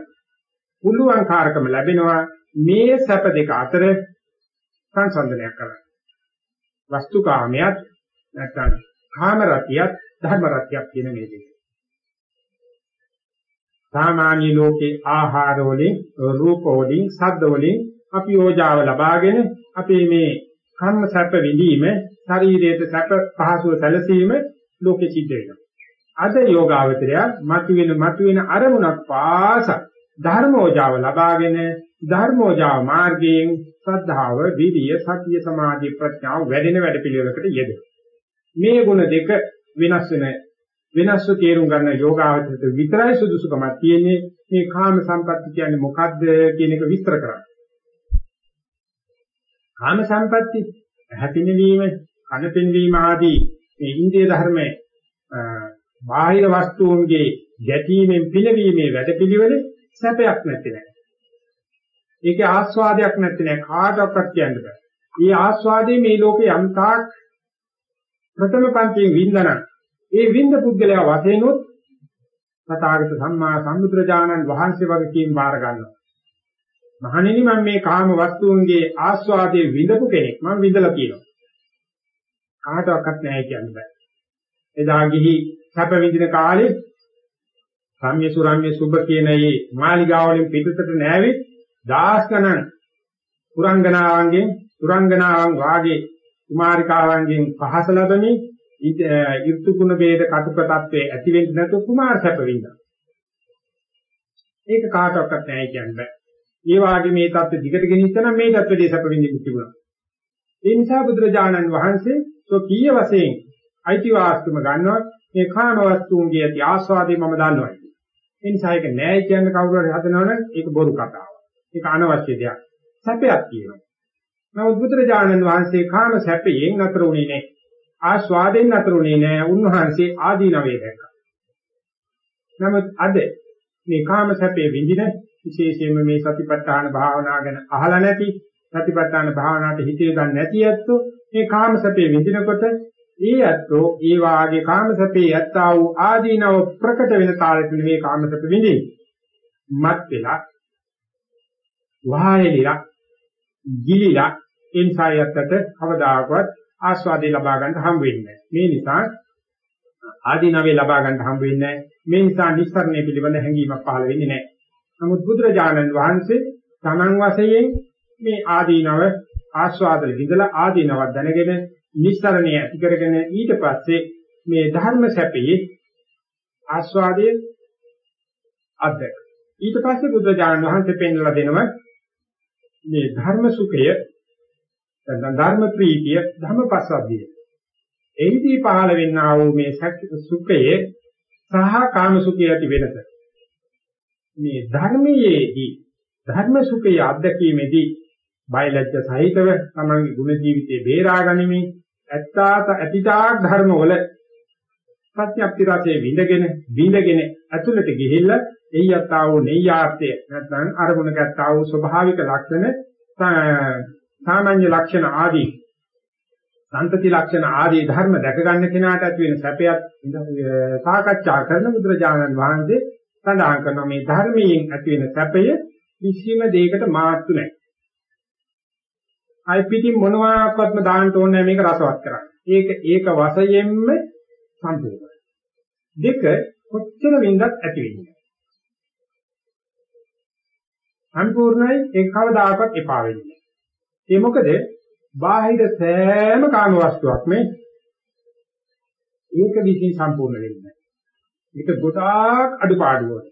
පුළුවන්කාරකම ලැබෙනවා මේ සැප දෙක අතර සංසන්දනයක් කරන්න. වස්තුකාමයක් නැත්නම් කාමරතියක් ධර්මරතියක් කියන මේ දෙක. සාමාන්‍ය ලෝකේ ආහාර වලින් රූප වලින් ශබ්ද වලින් අපි යෝජාව ලබාගෙන අපේ මේ කර්ම සැප විඳීම ශරීරයේ සැප පහසුව සැලසීම ලෝකෙ සිද්ධ වෙනවා. අද යෝගාවචරය මතුවෙන මතුවෙන අරමුණක් පාස ධර්මෝජාව ලබාගෙන ධර්මෝජාව මාර්ගයෙන් ශ්‍රද්ධාව, විරිය, සතිය, සමාධි, ප්‍රඥාව වැඩෙන වැඩ පිළිවෙලකට යෙදෙනවා. මේ ගුණ දෙක වෙනස් වෙන වෙනස්ව තේරුම් ගන්න යෝගාවචරයට විතරයි සුදුසුකමක් තියෙන්නේ මේ කාම සම්පatti කියන්නේ මොකද්ද කියන එක විස්තර කරන්න. කාම සම්පatti හැපිනවීම, කනපිනවීම ආදී මේ ඉන්ද්‍රිය ධර්මයේ බාහිර වස්තුන්ගේ ගැටීමෙන් පිනවීමේ වැඩපිළිවෙල සැපයක් නැත්තේ නෑ. ඒකේ ආස්වාදයක් නැති නෑ කාටවත් කියන්න බෑ. මේ ආස්වාදයේ මේ ලෝකේ යම්තාක් ප්‍රථම පන්තියෙන් වින්දන ඒ වින්ද පුද්ගලයා වශයෙන්ොත් තථාගත සම්මා සම්බුදුරජාණන් වහන්සේ වගේ කීම් බාර ගන්නවා. මහණෙනි මම මේ කාම වස්තුන්ගේ ආස්වාදයේ විඳපු කෙනෙක් මම විඳලා කියනවා. කාටවත් නැහැ කියන්න බෑ. එදා ගිහි සැප විඳින කාලේ සම්්‍ය සුරම්‍ය සුබ කියන මේ මාලිගාවලින් පිටතට නෑවි දාස් ගණන් පුරංගනාවන්ගෙන් පුරංගනාවන් වාගේ කුමාරිකාවන්ගෙන් පහස ලැබෙමි ඊට යුක්තුගුණ ભેද කටුක තත්වයේ ඇති වෙන්නේ නැතු කුමාර සැප විඳිනවා. ඒක කාටවත් නැහැ කියන්න බෑ. ඒ වාගේ මේ தත්ත්ව දිගට ගෙන ඉතන මේ தත්ත්වයේ සැප විඳින්න තිබුණා. ඒ නිසා බුදුරජාණන් වහන්සේ සෝකීය වශයෙන් අයිතිවාසිකම ගන්නවා මේ කාම වස්තුන්ගේ ඇති ආස්වාදේ මම දන්නවා. ඒ නිසා ඒක නෑ කියන කවුරු හරි හදනවනම් ඒක බොරු කතාවක්. ඒක අනවශ්‍ය දෙයක්. සැපයක් කියනවා. නමුත් බුදුරජාණන් වහන්සේ කාම සැපයෙන් අතර උනේ නෑ. ආස්වාදයෙන් නතරුනේ නෑ උන්වහන්සේ ආදීනවේ දැක්කා. නමුත් අද මේ කාම සැපේ විඳින විශේෂයෙන්ම මේ සතිපට්ඨාන භාවනා ගැන අහලා නැති සතිපට්ඨාන භාවනාවට හිතේ ගන්න නැති ඇත්තෝ මේ කාම සැපේ විඳිනකොට ඒ ඇත්තෝ ඒ වාගේ කාම සැපේ ඇත්තා වූ ආදීනව ප්‍රකට වෙන තාලෙට මේ කාම සැප විඳින. මත් වෙලා වහයලිලා ගිලිලා ඉන්සයත්තට කවදාකවත් ආස්වාදේ ලබා ගන්න හම් වෙන්නේ මේ නිසා ආදීනවේ ලබා ගන්න හම් වෙන්නේ මේ නිසා නිස්සරණය පිළිබඳ හැඟීමක් පහළ වෙන්නේ නැහැ. නමුත් බුදුරජාණන් වහන්සේ තමන් වශයෙන් මේ ආදීනව ආස්වාදල විඳලා ආදීනවක් දැනගෙන නිස්සරණය ඇති කරගෙන ඊට පස්සේ මේ ධර්ම සැපයේ ආස්වාදයේ අධ්‍යක් ඊට පස්සේ බුදුරජාණන් වහන්සේ පෙන්වලා දෙනවා මේ ධර්ම සුඛය නැත්නම් ධර්ම ප්‍රීතිය ධම්මපස්සද්ධිය. එහිදී පහළ වෙන්නා වූ මේ සුඛයේ සහ කාම සුඛය ඇති වෙනස. මේ ධර්මයේදී ධර්ම සුඛය අධ්‍යක්ීමේදී බයලජ්‍ය සහිතව තමන්ගේ ගුණ ජීවිතේ බේරා ගනිමින් ඇත්තාත ඇතිතාක් ධර්ම වල ප්‍රත්‍යක්ති රසයේ විඳගෙන විඳගෙන ඇතුළට ගිහිල්ලා එයි යතාවෝ නෙයි ආර්ථය නැත්නම් අරමුණකට ආවෝ ස්වභාවික ලක්ෂණ සාමාන්‍ය ලක්ෂණ ආදී සන්තති ලක්ෂණ ආදී ධර්ම දැක ගන්න කෙනාට ඇති වෙන සැපයක් සාකච්ඡා කරන බුදුරජාණන් වහන්සේ සඳහන් කරන මේ ධර්මයෙන් ඇති වෙන සැපය කිසිම දෙයකට මාර්තු නැහැ. අයි පිටින් මොනවාක්වත්ම දාන්න ඕනේ මේක රසවත් කරන්න. ඒක ඒක වශයෙන්ම සම්පූර්ණයි. දෙක කොච්චර වින්දත් ඇති වෙන්නේ. සම්පූර්ණයි ඒ කවදාකවත් එපා වෙන්නේ ඒ මොකද බාහිර සෑම කාම වස්තුවක්ම ඒක විසින් සම්පූර්ණ වෙන්නේ නැහැ. ඒක ගොඩාක් අඩුපාඩුවක්.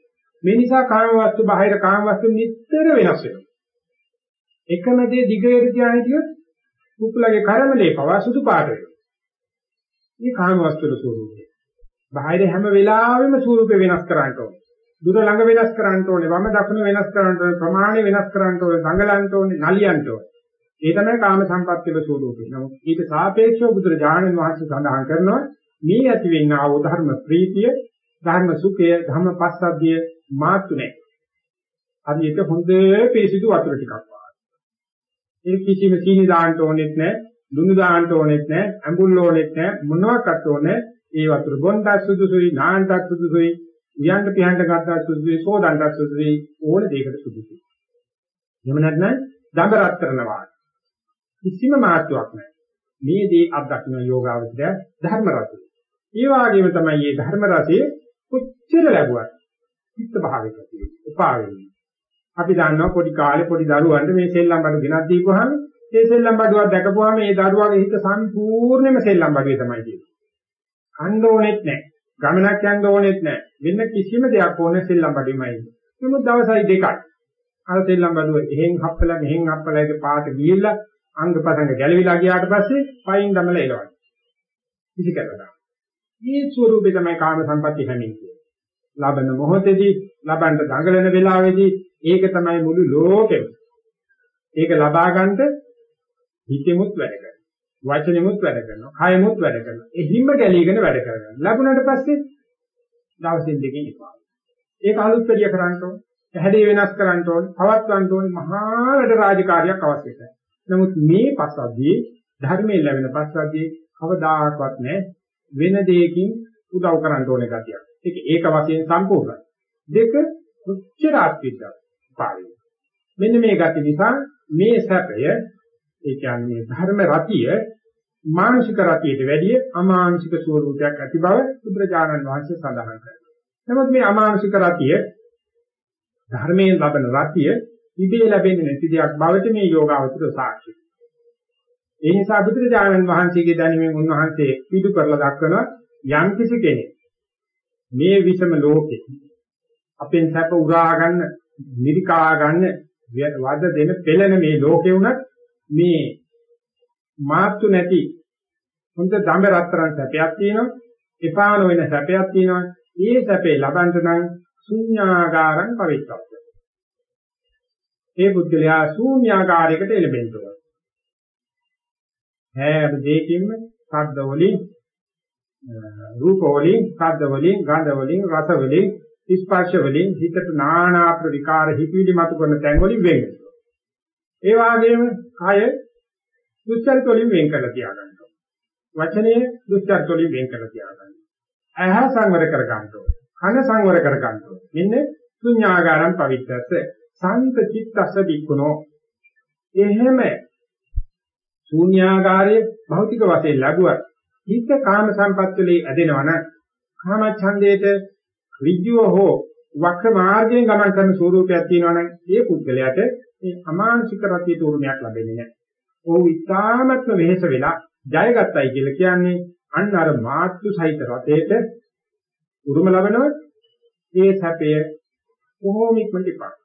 මේ නිසා කාම වස්තු බාහිර කාම වස්තු නිතර වෙනස් වෙනවා. එකම දේ දිගට තියා හිටියොත් කුකුලගේ කර්මලේ පවා සුදු පාට වෙනවා. මේ කාම වස්තුවල ස්වરૂපය. බාහිර හැම වෙලාවෙම ස්වરૂපය වෙනස් කරන්න ඕනේ. දුර ළඟ වෙනස් කරන්න ඕනේ. වම දකුණ වෙනස් කරන්න ඕනේ. ප්‍රමාණය වෙනස් කරන්න ඕනේ. දඟලන්න ඕනේ. නලියන්න ඕනේ. ඒ තමයි කාම සම්පත්තිය ස්වરૂපේ. නමුත් ඊට සාපේක්ෂව බුදුරජාණන් වහන්සේ සඳහන් කරනවා මේ ඇති වෙන්නා වූ ධර්ම ප්‍රීතිය, ධර්ම සුඛය, ධම්ම පස්සද්ධිය මාතු නැහැ. හරියට හොඳ පිරිසිදු වතුර ටිකක් වගේ. ඒ කිසිම සීනි දාන්න ඕනෙත් නැහැ, දුනු දාන්න ඕනෙත් නැහැ, අඹුල් ඕනෙත් නැහැ, මොනවාක්වත් ඕනේ. ඒ වතුර බොන්නත් සුදුසුයි, නාන්නත් සුදුසුයි, වියන්ට පියන්ට ගන්නත් සුදුසුයි, සෝදන්නත් සුදුසුයි, ඕන දෙයකට සුදුසුයි. එහෙම නැත්නම් දඟ රත් කරනවා. කිසිම මාත්‍යාවක් නැහැ. මේ දේ අත්දකින්න යෝගාවචරය ධර්ම රසය. ඒ වගේම තමයි මේ ධර්ම රසයේ කොච්චර ලැබුවත් චිත්ත භාවයක තියෙන්නේ. උපා වෙන්නේ. අපි දන්නවා පොඩි කාලේ පොඩි දරුවන්ට මේ සෙල්ලම් බඩු ගෙනත් දීපුවාම ඒ සෙල්ලම් බඩුවක් දැකපුවාම ඒ දරුවාගේ හිත සම්පූර්ණයෙන්ම සෙල්ලම් බඩුවේ තමයි තියෙන්නේ. කන්න ඕනෙත් නැහැ. ගමනක් යන්න ඕනෙත් නැහැ. වෙන කිසිම දෙයක් ඕනේ සෙල්ලම් බඩුවමයි. නමුත් දවසයි දෙකයි. අර සෙල්ලම් බඩුව එහෙන් හප්පලා මෙහෙන් හප්පලා ඒක පාට ගිහිල්ලා අංග පතංග ගැලවිලා ගියාට පස්සේ පයින් දමලා එලවන්න. කිසි කරලා. මේ ස්වරූපේ තමයි කාම සම්පatti හැමින් කියන්නේ. ලබන මොහොතේදී ලබන්න දඟලන වෙලාවේදී ඒක තමයි මුළු ලෝකෙම. ඒක ලබා ගන්නට හිතෙමුත් වැඩ කරනවා. වචනෙමුත් වැඩ කරනවා. කයමුත් වැඩ කරනවා. එහිම ගැලීගෙන වැඩ කරනවා. ලැබුණාට පස්සේ දවසින් දෙකකින් ඉපාර. ඒක අලුත් පරිය කරන්න ඕන. හැඩේ වෙනස් කරන්න ඕනේ, පවත්වන්න ඕනේ මහා වැඩ රාජකාරියක් අවශ්‍යයි. නමුත් මේ පස්සද්ධියේ ධර්මයෙන් ලැබෙන පස්සද්ධියේ කවදාකවත් නැහැ වෙන දෙයකින් උදව් කරන්න ඕනේ ගතියක්. ඒක ඒක වශයෙන් සම්පූර්ණයි. දෙක උච්චර අත්විද්ද පාරිය. මෙන්න මේ ගති නිසා මේ සැපය ඒ කියන්නේ ධර්ම රතිය මානසික රතියට වැඩිය අමානසික ස්වરૂපයක් ඇති බව බුදුරජාණන් වහන්සේ සඳහන් කරනවා. නමුත් මේ අමානසික රතිය ධර්මයෙන් ලබන රතිය ඉබේ ලැබෙන්නේ නැති දෙයක් බවට මේ යෝගාවචර සාක්ෂි. ඒ නිසා බුදුරජාණන් වහන්සේගේ දැනුමින් උන්වහන්සේ පිටු කරලා දක්වන යම් කිසි කෙනෙක් මේ විසම ලෝකේ අපෙන් සැප උරා ගන්න, නිරිකා ගන්න, වද දෙන පෙළෙන මේ ලෝකේ උනත් මේ මාත්තු නැති හොඳ දඹ රත්තරන් සැපයක් තියෙනවා, එපා නොවන සැපයක් තියෙනවා. ඒ සැපේ ලබන්න නම් ශුන්‍යාගාරං පවිත්‍රාව. ඒ පුද්ගලයා ශූන්‍යාකාරයකට එළඹෙන්න ඕන. හැම දෙයකින්ම ශබ්ද වලින් රූප වලින්, ශබ්ද වලින්, ගන්ධ වලින්, රස වලින්, ස්පර්ශ වලින් හිතට නානා ප්‍රවිකාර හිතවිලි මතු කරන තැන් වලින් වෙන් වෙනවා. ඒ වගේම කය දුස්චරිත වලින් වෙන් කරලා තියාගන්න ඕන. වචනය දුස්චරිත වලින් වෙන් කරලා තියාගන්න. ඇහ සංවර කර ගන්න ඕන. කන සංවර කර ගන්න ඕන. මෙන්න ශුන්‍යාගාරම් පවිත්‍රස සාන්ත චිත්තස්ස බික්කුණෝ එහෙම ශූන්‍යාකාරයේ භෞතික වශයෙන් ලැබුවත් හිත කාම සම්පත් වලේ ඇදෙනවනම් කාම ඡන්දේට ඍජුව හෝ වක්‍ර මාර්ගයෙන් ගමන් කරන ස්වરૂපයක් තියෙනවනම් ඒ පුද්ගලයාට මේ අමානුෂික රතියට උරුමයක් ලැබෙන්නේ නැහැ. ඔහු ඉතාමත්ම වෙහෙස වෙලා ජයගත්තයි කියලා කියන්නේ අන්න අර මාත්‍රු සහිත රතේට උරුම ලබනොත් ඒ සැපය කොහොම ඉක්මනට ඉපක්.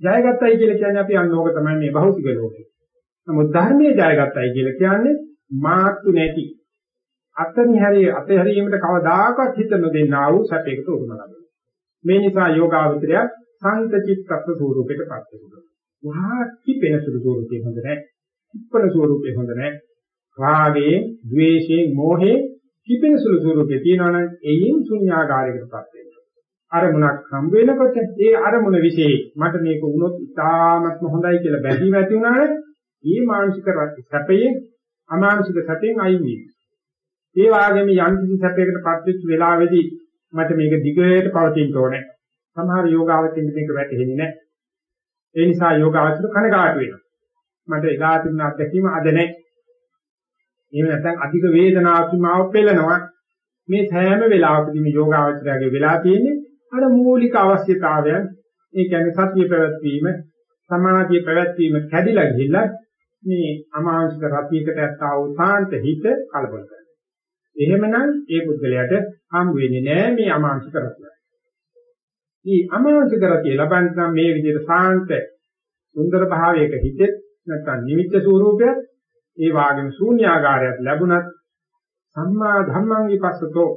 ජයගත්තයි කියලා කියන්නේ අපි අන්නෝක තමයි මේ භෞතික ලෝකේ. නමුත් ධර්මයේ ජයගත්තයි කියලා කියන්නේ මාත්තු නැති අතනිහැරී අතහැරීමට කවදාකවත් හිත නොදෙන්නා වූ සැපයකට උරුම ලබනවා. මේ නිසා යෝගාවචරය සංකචිත්තස්ස ස්වරූපයකට පත් වෙනවා. වහා කිපෙන සුළු ස්වරූපේ හොඳ නැහැ. කිප්පන ස්වරූපේ හොඳ නැහැ. රාගයෙන්, ద్వේෂයෙන්, මෝහයෙන් කිපෙන සුළු ස්වරූපේ තියෙනවනම් එයින් ශුන්‍යාකාරයකට පත් වෙනවා. අරමුණක් හම් වෙනකොට ඒ අරමුණ વિશે මට මේක වුණොත් ඉතාමත්ම හොඳයි කියලා බැඳීම ඇති වුණානේ මේ මානසික සැපයේ අමානසික සැපෙන් අයින් වෙනවා. ඒ වගේම යම් කිසි සැපයකට පත්වෙච්ච වෙලාවේදී මට මේක දිගට පවතින්න ඕනේ. සමහර යෝගාවචින් මේක වැටහෙන්නේ නැහැ. ඒ නිසා යෝගාවචර කනගාටු වෙනවා. මට එදා තිබුණ අත්දැකීම අද නැහැ. එහෙම නැත්නම් අධික වේදනාවක් මාව පෙළනවා. මේ සෑම වෙලාවකදීම යෝගාවචරයගේ වෙලා තියෙන්නේ අර මූලික අවශ්‍යතාවයන් ඒ කියන්නේ සතිය පැවැත්වීම සමාධිය පැවැත්වීම කැඩිලා ගිහිල්ලා මේ අමාංශික රතියකට ඇත්තා වූ සාන්ත හිත කලබල කරනවා. එහෙමනම් ඒ පුද්ගලයාට හම් වෙන්නේ නෑ මේ අමාංශික රතිය. මේ අමාංශික රතිය ලබන්න නම් මේ විදිහට සාන්ත සුන්දර භාවයක හිතෙත් නැත්නම් නිමිත්ත ස්වરૂපයක් ඒ වාගේම ශූන්‍යාකාරයක් ලැබුණත් සම්මා ධම්මං විපස්සතෝ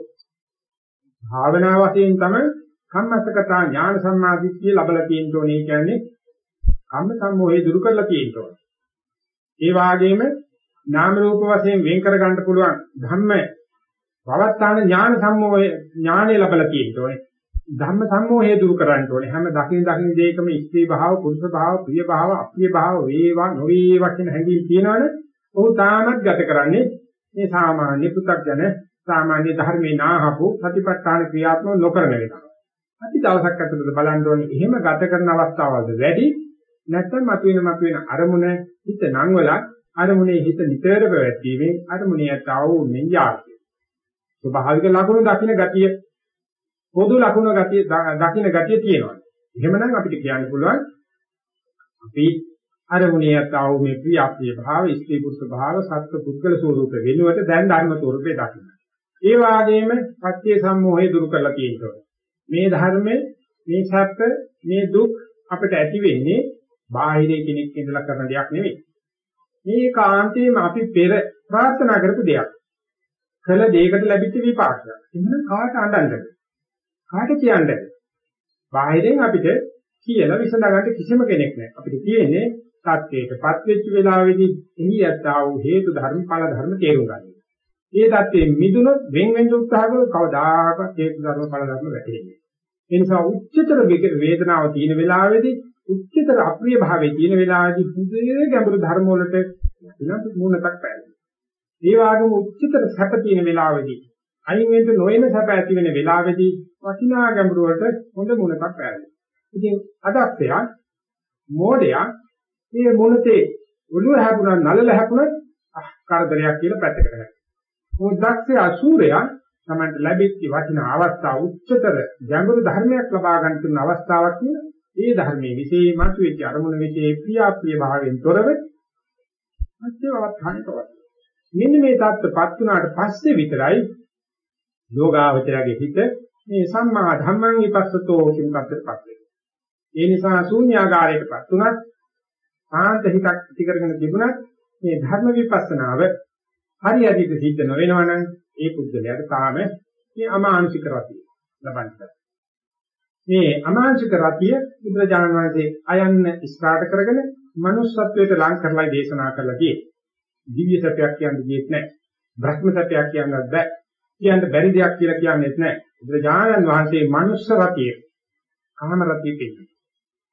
භාවනා වශයෙන් තමයි කම්මස්සකතා ඥාන සම්මාදිට්ඨිය ලැබලා තියෙන්න ඕනේ කියන්නේ කම්ම සම්මෝහය දුරු කරලා තියෙන්න ඕනේ. ඒ වාගේම නාම රූප වශයෙන් වෙන් කර ගන්න පුළුවන් ධම්ම පවත්තාන ඥාන සම්මෝහය ඥානෙ ලැබලා තියෙන්න ඕනේ. ධම්ම සම්මෝහය දුරු කරන්න ඕනේ. හැම දකින් දකින් දෙයකම ස්ත්‍රී භාව, පුරුෂ භාව, ප්‍රිය භාව, අප්‍රිය භාව වේවා නොවේවා කියන හැඟීම් තියෙනවනේ. ඔහු තාමත් ගත කරන්නේ මේ සාමාන්‍ය පු탁ජන සාමාන්‍ය ධර්මේ නාහපු සතිපට්ඨාන ක්‍රියාත්මක නොකරන වෙනවා. අපි දවසක් ඇතුළත බලන්න ඕනේ එහෙම ගත කරන අවස්ථාවල්ද වැඩි නැත්නම් අපි වෙන මත වෙන අරමුණ හිත නංවලා අරමුණේ හිත නිතර පැවැත්වීමෙන් අරමුණේ යතාව උන්නේ යාර්ථය. ස්වභාවික ලක්ෂණ දකින්න ගතිය පොදු ලක්ෂණ ගතිය දකින්න ගතිය තියෙනවා. එහෙමනම් අපිට කියන්න පුළුවන් අපි අරමුණේ යතාව මේ ප්‍රියප්‍රිය භාව, ස්ත්‍රී පුරුෂ භාව, සත්ත්ව පුද්ගල ස්වરૂප වෙනුවට දැන් ධර්ම ස්වરૂපේ දකින්න. ඒ වාගේම පත්‍ය සම්මෝහය දුරු කරලා තියෙනවා. මේ ධර්මයේ මේ සැප මේ දුක් අපිට ඇති වෙන්නේ බාහිරේ කෙනෙක් ඉඳලා කරන දෙයක් නෙවෙයි. මේ කාන්තේම අපි පෙර ප්‍රාර්ථනා කරපු දෙයක්. කළ දෙයකට ලැබිච්ච විපාකයක්. එහෙනම් කාට අඬන්නද? කාට කියන්නද? බාහිරෙන් අපිට කියලා විසඳගන්න කිසිම කෙනෙක් නැහැ. අපිට තියෙන්නේ සත්‍යයටපත් වෙච්ච වෙලාවේදී එහි යත්තා වූ හේතු ධර්ම ඵල ධර්ම තේරුම් ගන්න. මේ தත්යෙන් මිදුනොත් වෙන් වෙන්න උත්සාහ කළොත් කවදාකවත් හේතු ධර්ම ඵල ධර්ම වැටෙන්නේ ඒ නිසා උච්චතර වේදනාව තියෙන වෙලාවේදී උච්චතර අප්‍රිය භාවයේ තියෙන වෙලාවේදී බුදුයේ ගැඹුරු ධර්ම වලට වෙනත් මුණතක් පැහැදිලි. ඒ වගේම උච්චතර සැප තියෙන වෙලාවේදී අයින් වෙන්න නොයන සැප ඇති වෙන වෙලාවේදී වටිනා ගැඹුරු වලට හොඳ මුණතක් පැහැදිලි. ඉතින් අදක්ෂයා මෝඩයා මේ මොනතේ ඔළුව හැපුණා නලල හැපුණා කරදරයක් කියලා පැත්තකට ගන්නවා. මොකද දක්ෂයා අසූරයා තමන්ට ලැබෙච්ච වටිනා අවස්ථාව උච්චතර ගැඹුරු ධර්මයක් ලබා ගන්න තුන අවස්ථාවක් කියලා ඒ ධර්මයේ විශේෂ මතුවෙච්ච අරමුණ විශේෂ ප්‍රියාප්‍රිය භාවයෙන් තොරව අත්‍යවවත් හානිකවත්. මෙන්න මේ தත්ත්වපත් වුණාට පස්සේ විතරයි යෝගාවචරයේ හිත මේ සම්මා ධම්මං විපස්සතෝ කියන தත්ත්වපත් වෙන්නේ. ඒ නිසා ශූන්‍යාකාරයකටපත් උනත් සාන්ත හිතක් ඇති කරගෙන තිබුණත් මේ ධර්ම විපස්සනාව හරියට සිද්ධ නොවෙනවනම් ඒ පුද්ගලයාට තාම මේ අමානුෂික රතිය ලබන්නේ. මේ අමානුෂික රතිය බුදුරජාණන් වහන්සේ අයන්න ඉස්රාට කරගෙන manussත්වයට ලං කරලා දේශනා කළා කියේ. දිව්‍ය සත්‍යයක් කියන්නේ කියෙත් නැහැ. බ්‍රහ්ම සත්‍යයක් කියන්නත් බෑ. කියන්න බැරි දෙයක් කියලා කියන්නේත් නැහැ. බුදුරජාණන් වහන්සේ manuss රතිය කාම රතිය පෙන්නනවා.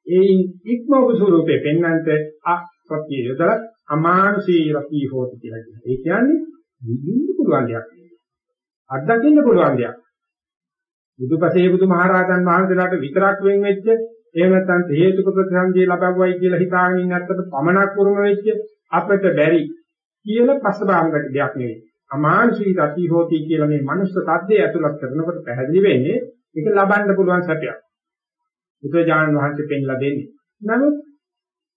ඒ ඉක්මවපු ස්වරූපේ පෙන්වන්නට අත්‍ය යොදලා අමානුෂී රතිය හොති කියලා කියනවා. ඒ කියන්නේ විඳින්න පුළුවන් දෙයක්. අත්දකින්න පුළුවන් දෙයක්. බුදුපසේ බුදුමහරහතන් වහන්සේලාට විතරක් වෙන් වෙච්ච එහෙම නැත්නම් හේතුක ප්‍රතිසන්දිය ලබවුවයි කියලා හිතාගෙන ඉන්න අත්තට පමණක් වුරුම වෙච්ච අපිට බැරි කියලා පස්සබාහකට දෙයක් නෙවෙයි. අමානුෂී රති හෝති කියලා මේ මනුස්ස තත්ත්වයේ ඇතුළත් කරනකොට පැහැදිලි වෙන්නේ ඒක ලබන්න පුළුවන් සත්‍යයක්. බුදුජානක වහන්සේ පෙන්ලා දෙන්නේ. නමුත්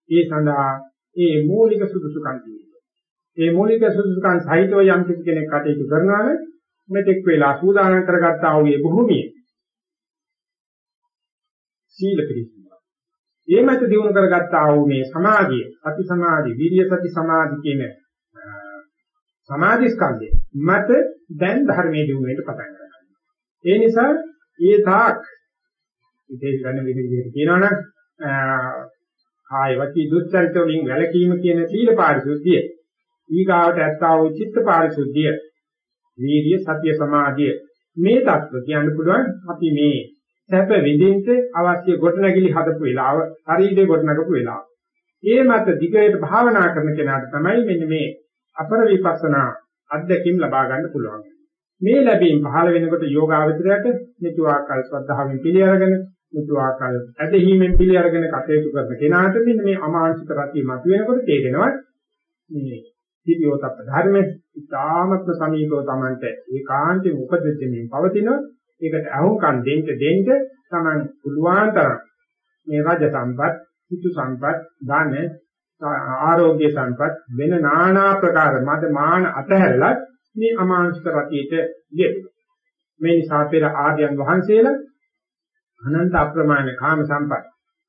ඒ සඳහා ඒ මූලික සුදුසුකම් තියෙනවා. ඒ මූලික සුදුසුකම් සහිතව යම් කෙනෙක් කටයුතු කරනවා නම් මෙතෙක් වෙලා සූදානම් කරගත්තා වූ මේ භූමිය සීල පිළිසිනවා. ඒ මත දිනු කරගත්තා වූ මේ සමාධිය, සති සමාධි, විරිය සති සමාධි කියන සමාධි ස්කන්ධය මත දැන් ධර්මයේ දිනු වෙන්න පටන් ගන්නවා. ඒ නිසා ඒ තාක් විදේශ ගන්න විදිහට කියනවනම් කාය වචී දුස්චරිත වලින් වැළකීම කියන සීල පාරිශුද්ධිය. ඊගාවට ඇත්තා වූ චිත්ත පාරිශුද්ධිය. වීර්ය සතිය සමාධිය මේ தත්ත්ව කියන්න පුළුවන් අපි මේ සැප විඳින්න අවශ්‍ය ගොඩනැගිලි හදපු වෙලාව, ශරීරේ ගොඩනගපු වෙලාව. ඒ මත දිගට භාවනා කරන කෙනාට තමයි මෙන්න මේ අපර විපස්සනා අධ්‍යක්ීම් ලබා ගන්න පුළුවන්. මේ ලැබීම් පහළ වෙනකොට යෝගාවචරයට මෙතුආකල් ශ්‍රද්ධාවෙන් පිළිඅරගෙන මෙතු ආකාර ඇදහිීමෙන් පිළි අරගෙන කටයුතු කරන කෙනාට මෙන්න මේ අමානුෂික රතිය මත වෙනකොට තේරෙනවා මේ හිතියෝතප්ප ධර්මයේ ඉතාමත්ම සමීපව Tamante ඒකාන්තයෙන් උපදෙද්දමින් පවතින ඒකට අහුම්කම් දෙන්න දෙන්න Taman පුළුවන් තරම් මේ රාජ සම්පත්, හිතු සම්පත්, ධන, ආරෝග්‍ය සම්පත් වෙන নানা ප්‍රකාර මද මාන අතහැරලා මේ අමානුෂික රතියට යෙදෙනවා. මේ නිසා පෙර ආර්යයන් වහන්සේලා අනන්ත අප්‍රමාණ කාම සම්පත්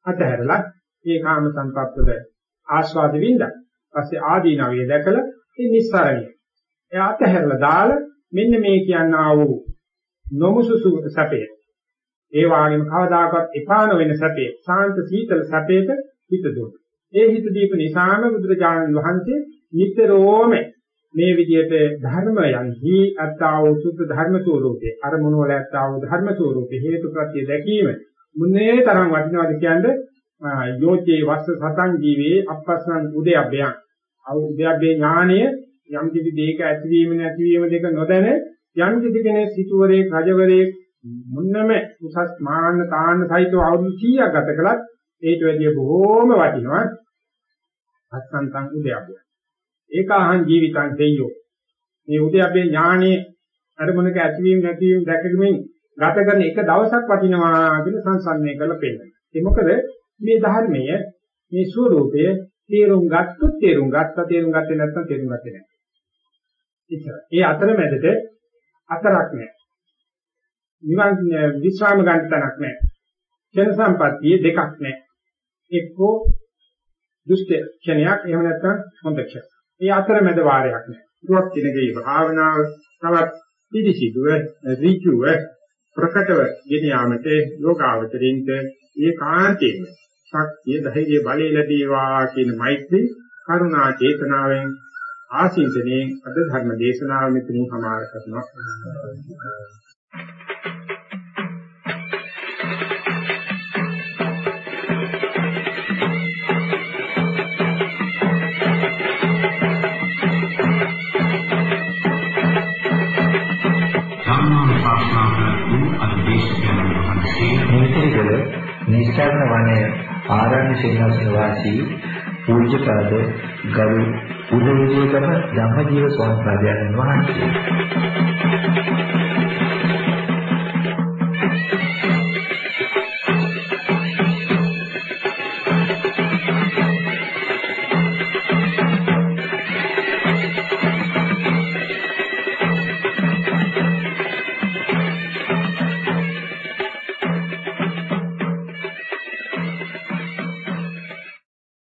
අතහැරලා මේ කාම සම්පත් වල ආස්වාද වින්දා. පස්සේ ආදීනවයේ දැකලා ඒ නිස්සාරණිය. එයා අතහැරලා දාලා මෙන්න මේ කියනා වූ නොමුසුසු සැපේ. ඒ වගේම කවදාකවත් එපා නොවන සැපේ, ශාන්ත සීතල සැපේට හිත දුන්නා. ඒ හිත දීප නිසාම බුදුරජාණන් වහන්සේ නිතරම මේ විදිහට ධර්මයන්හි අත්තා වූ සුද්ධ ධර්ම ස්වરૂපේ අරමුණු වල අත්තා වූ ධර්ම ස්වરૂපේ හේතු ප්‍රත්‍ය දැකීම මුන්නේ තරම් වටිනවද කියන්නේ? යෝචේ වස්ස සතං ජීවේ අපස්සං උදයබ්බයන් අව උදයබ්බේ ඥානය යම් කිසි දෙයක ඇතිවීම නැතිවීම දෙක නොදැන යම් කිසි කෙනෙක් සිටුවරේ රජවරේ මුන්නම උසස් මාන්න තාන්න සහිතව අවුරුදු 100ක් ගත කළත් ඒට වැඩිය බොහෝම වටිනවා. අස්සන්තං උදයබ්බය. ඒකාහං ජීවිතං දෙයෝ මේ උදයබ්බේ ඥානයේ අරමුණක ඇතිවීම නැතිවීම දැකගමින් ගත කරන එක දවසක් වටිනවා කියලා සංසන්දනය කරලා පෙන්නනවා ඒ මොකද මේ ධර්මය මේ ස්වરૂපය තේරුම් ගත්තොත් තේරුම් ගත්තා තේරුම් ගත්තේ නැත්නම් තේරුම් ගත්තේ නැහැ. එච්චරයි. ඒ අතරමැදට අතරක් නැහැ. නිවන් විශ්‍රාම ගන්න තැනක් නැහැ. ක්ෂණ සම්පත්තියේ දෙකක් නැහැ. එක්කෝ දුෂ්ට ක්ෂණයක් එහෙම නැත්නම් හොඳ ක්ෂණ. ඒ අතරමැද වාරයක් නැහැ. දුක් දිනගේ භාවනාව තවත් පිළිසිදුව ඍජුව ප්‍රකටව ගෙන යාමට යෝගාවචරින්ට ඒකාන්තයෙන්ම ශක්තිය ධෛර්ය බලය ලැබේවා කියන මෛත්‍රී කරුණා චේතනාවෙන් ආශිර්වාදයෙන් අද ධර්ම දේශනාව මෙතනින් සමාප්ත කරනවා දේශාගම වනයේ ආරණ්‍ය සේනාසන වාසී පූජ්‍යපද ගරු උදවිදේකම ධම්මජීව ස්වාමීන් වහන්සේ.